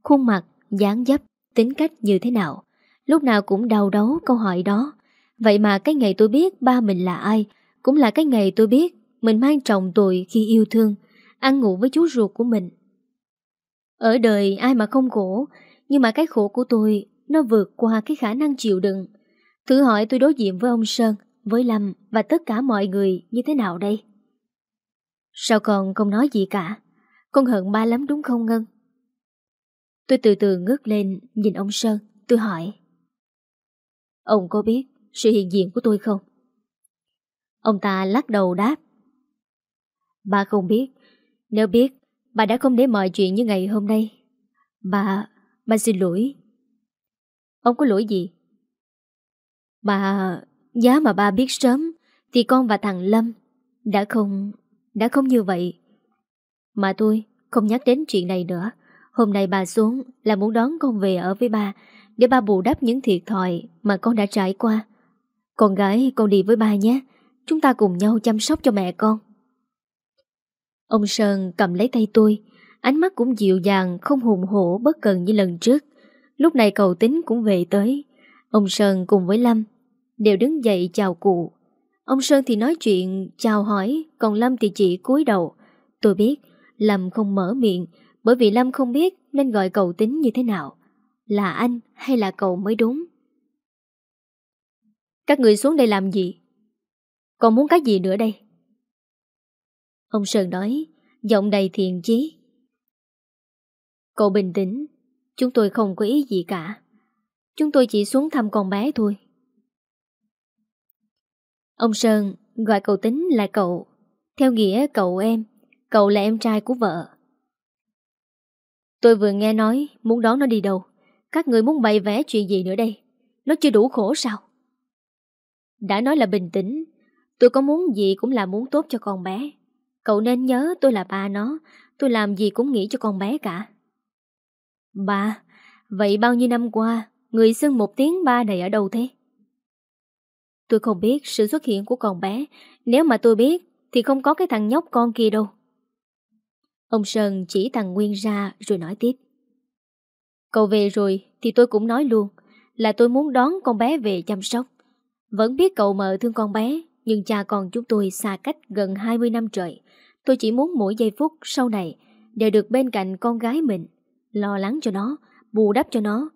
Khuôn mặt dáng dấp, tính cách như thế nào. Lúc nào cũng đau đấu câu hỏi đó. Vậy mà cái ngày tôi biết ba mình là ai, cũng là cái ngày tôi biết mình mang trọng tội khi yêu thương, ăn ngủ với chú ruột của mình. Ở đời ai mà không khổ, nhưng mà cái khổ của tôi nó vượt qua cái khả năng chịu đựng. Thử hỏi tôi đối diện với ông Sơn, với Lâm và tất cả mọi người như thế nào đây? Sao con không nói gì cả? Con hận ba lắm đúng không Ngân? Tôi từ từ ngước lên nhìn ông Sơn, tôi hỏi. Ông có biết sự hiện diện của tôi không? Ông ta lắc đầu đáp. Bà không biết. Nếu biết, bà đã không để mọi chuyện như ngày hôm nay. Bà... bà xin lỗi. Ông có lỗi gì? Bà... Giá mà ba biết sớm Thì con và thằng Lâm Đã không... đã không như vậy. Mà tôi không nhắc đến chuyện này nữa. Hôm nay bà xuống là muốn đón con về ở với ba, Để ba bù đắp những thiệt thòi Mà con đã trải qua. Con gái, con đi với ba nhé. Chúng ta cùng nhau chăm sóc cho mẹ con. Ông Sơn cầm lấy tay tôi. Ánh mắt cũng dịu dàng, Không hùng hổ, bất cần như lần trước. Lúc này cầu tính cũng về tới. Ông Sơn cùng với Lâm đều đứng dậy chào cụ. Ông Sơn thì nói chuyện, chào hỏi, còn Lâm thì chỉ cúi đầu. Tôi biết, Lâm không mở miệng, bởi vì Lâm không biết nên gọi cậu tính như thế nào. Là anh hay là cậu mới đúng? Các người xuống đây làm gì? Còn muốn cái gì nữa đây? Ông Sơn nói, giọng đầy thiện chí. Cậu bình tĩnh, chúng tôi không có ý gì cả. Chúng tôi chỉ xuống thăm con bé thôi. Ông Sơn gọi cậu tính là cậu, theo nghĩa cậu em, cậu là em trai của vợ. Tôi vừa nghe nói muốn đón nó đi đâu, các người muốn bày vẽ chuyện gì nữa đây? Nó chưa đủ khổ sao? Đã nói là bình tĩnh, tôi có muốn gì cũng là muốn tốt cho con bé. Cậu nên nhớ tôi là ba nó, tôi làm gì cũng nghĩ cho con bé cả. Ba, vậy bao nhiêu năm qua, người xưng một tiếng ba này ở đâu thế? Tôi không biết sự xuất hiện của con bé. Nếu mà tôi biết, Thì không có cái thằng nhóc con kia đâu. Ông Sơn chỉ thằng Nguyên ra Rồi nói tiếp. Cậu về rồi thì tôi cũng nói luôn Là tôi muốn đón con bé về chăm sóc. Vẫn biết cậu mợ thương con bé, Nhưng cha con chúng tôi xa cách gần 20 năm trời. Tôi chỉ muốn mỗi giây phút sau này Đều được bên cạnh con gái mình, Lo lắng cho nó, Bù đắp cho nó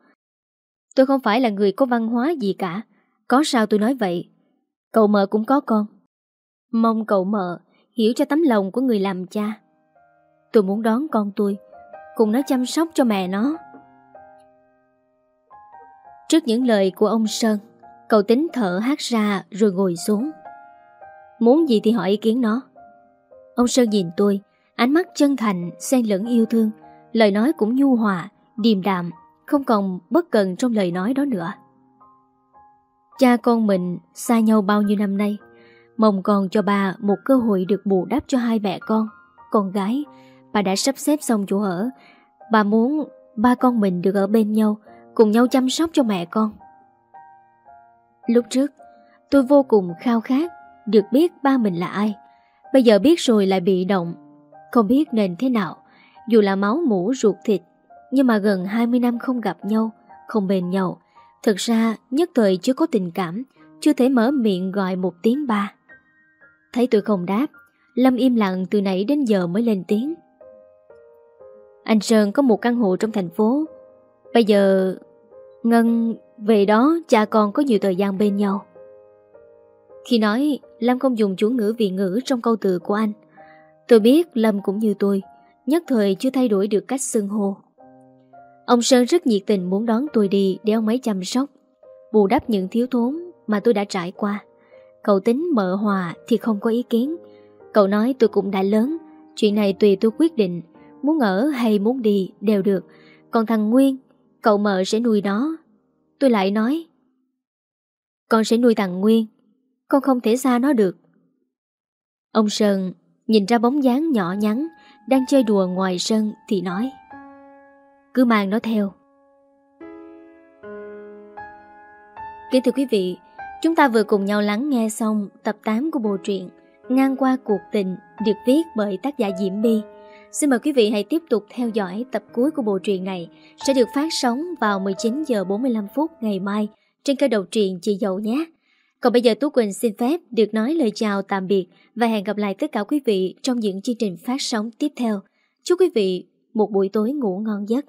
Tôi không phải là người có văn hóa gì cả. Có sao tôi nói vậy? Cậu mợ cũng có con. Mong cậu mợ hiểu cho tấm lòng của người làm cha. Tôi muốn đón con tôi Cùng nó chăm sóc cho mẹ nó. Trước những lời của ông Sơn Cậu tính thở hát ra rồi ngồi xuống. Muốn gì thì hỏi ý kiến nó. Ông Sơn nhìn tôi Ánh mắt chân thành, xen lẫn yêu thương. Lời nói cũng nhu hòa, điềm đạm. Không còn bất cần trong lời nói đó nữa. Cha con mình xa nhau bao nhiêu năm nay, Mong con cho bà một cơ hội được bù đắp cho hai mẹ con Con gái. Bà đã sắp xếp xong chỗ ở. Bà muốn ba con mình được ở bên nhau, Cùng nhau chăm sóc cho mẹ con. Lúc trước, Tôi vô cùng khao khát Được biết ba mình là ai. Bây giờ biết rồi lại bị động. Không biết nên thế nào, Dù là máu mũ ruột thịt nhưng mà gần 20 năm không gặp nhau, Không bên nhau Thực ra nhất thời chưa có tình cảm, Chưa thể mở miệng gọi một tiếng ba. Thấy tôi không đáp, Lâm im lặng từ nãy đến giờ mới lên tiếng. Anh Sơn có một căn hộ trong thành phố. Bây giờ, Ngân, về đó cha con có nhiều thời gian bên nhau. Khi nói, Lâm không dùng chủ ngữ vị ngữ trong câu từ của anh. Tôi biết Lâm cũng như tôi, Nhất thời chưa thay đổi được cách xưng hô. Ông Sơn rất nhiệt tình muốn đón tôi đi để ông ấy chăm sóc, bù đắp những thiếu thốn mà tôi đã trải qua. Cậu tính mợ hòa thì không có ý kiến. Cậu nói tôi cũng đã lớn, chuyện này tùy tôi quyết định, muốn ở hay muốn đi đều được. Còn thằng Nguyên, cậu mợ sẽ nuôi nó. Tôi lại nói, con sẽ nuôi thằng Nguyên, con không thể xa nó được. Ông Sơn nhìn ra bóng dáng nhỏ nhắn đang chơi đùa ngoài sân thì nói cứ mang nó theo. Kính thưa quý vị, chúng ta vừa cùng nhau lắng nghe xong tập 8 của bộ truyện Ngang qua cuộc tình được viết bởi tác giả Diễm Bi. Xin mời quý vị hãy tiếp tục theo dõi tập cuối của bộ truyện này sẽ được phát sóng vào 19 giờ 45 phút ngày mai trên kênh đầu truyện Chị Dậu nhé. Còn bây giờ Tú Quỳnh xin phép được nói lời chào tạm biệt và hẹn gặp lại tất cả quý vị trong những chương trình phát sóng tiếp theo. Chúc quý vị một buổi tối ngủ ngon giấc.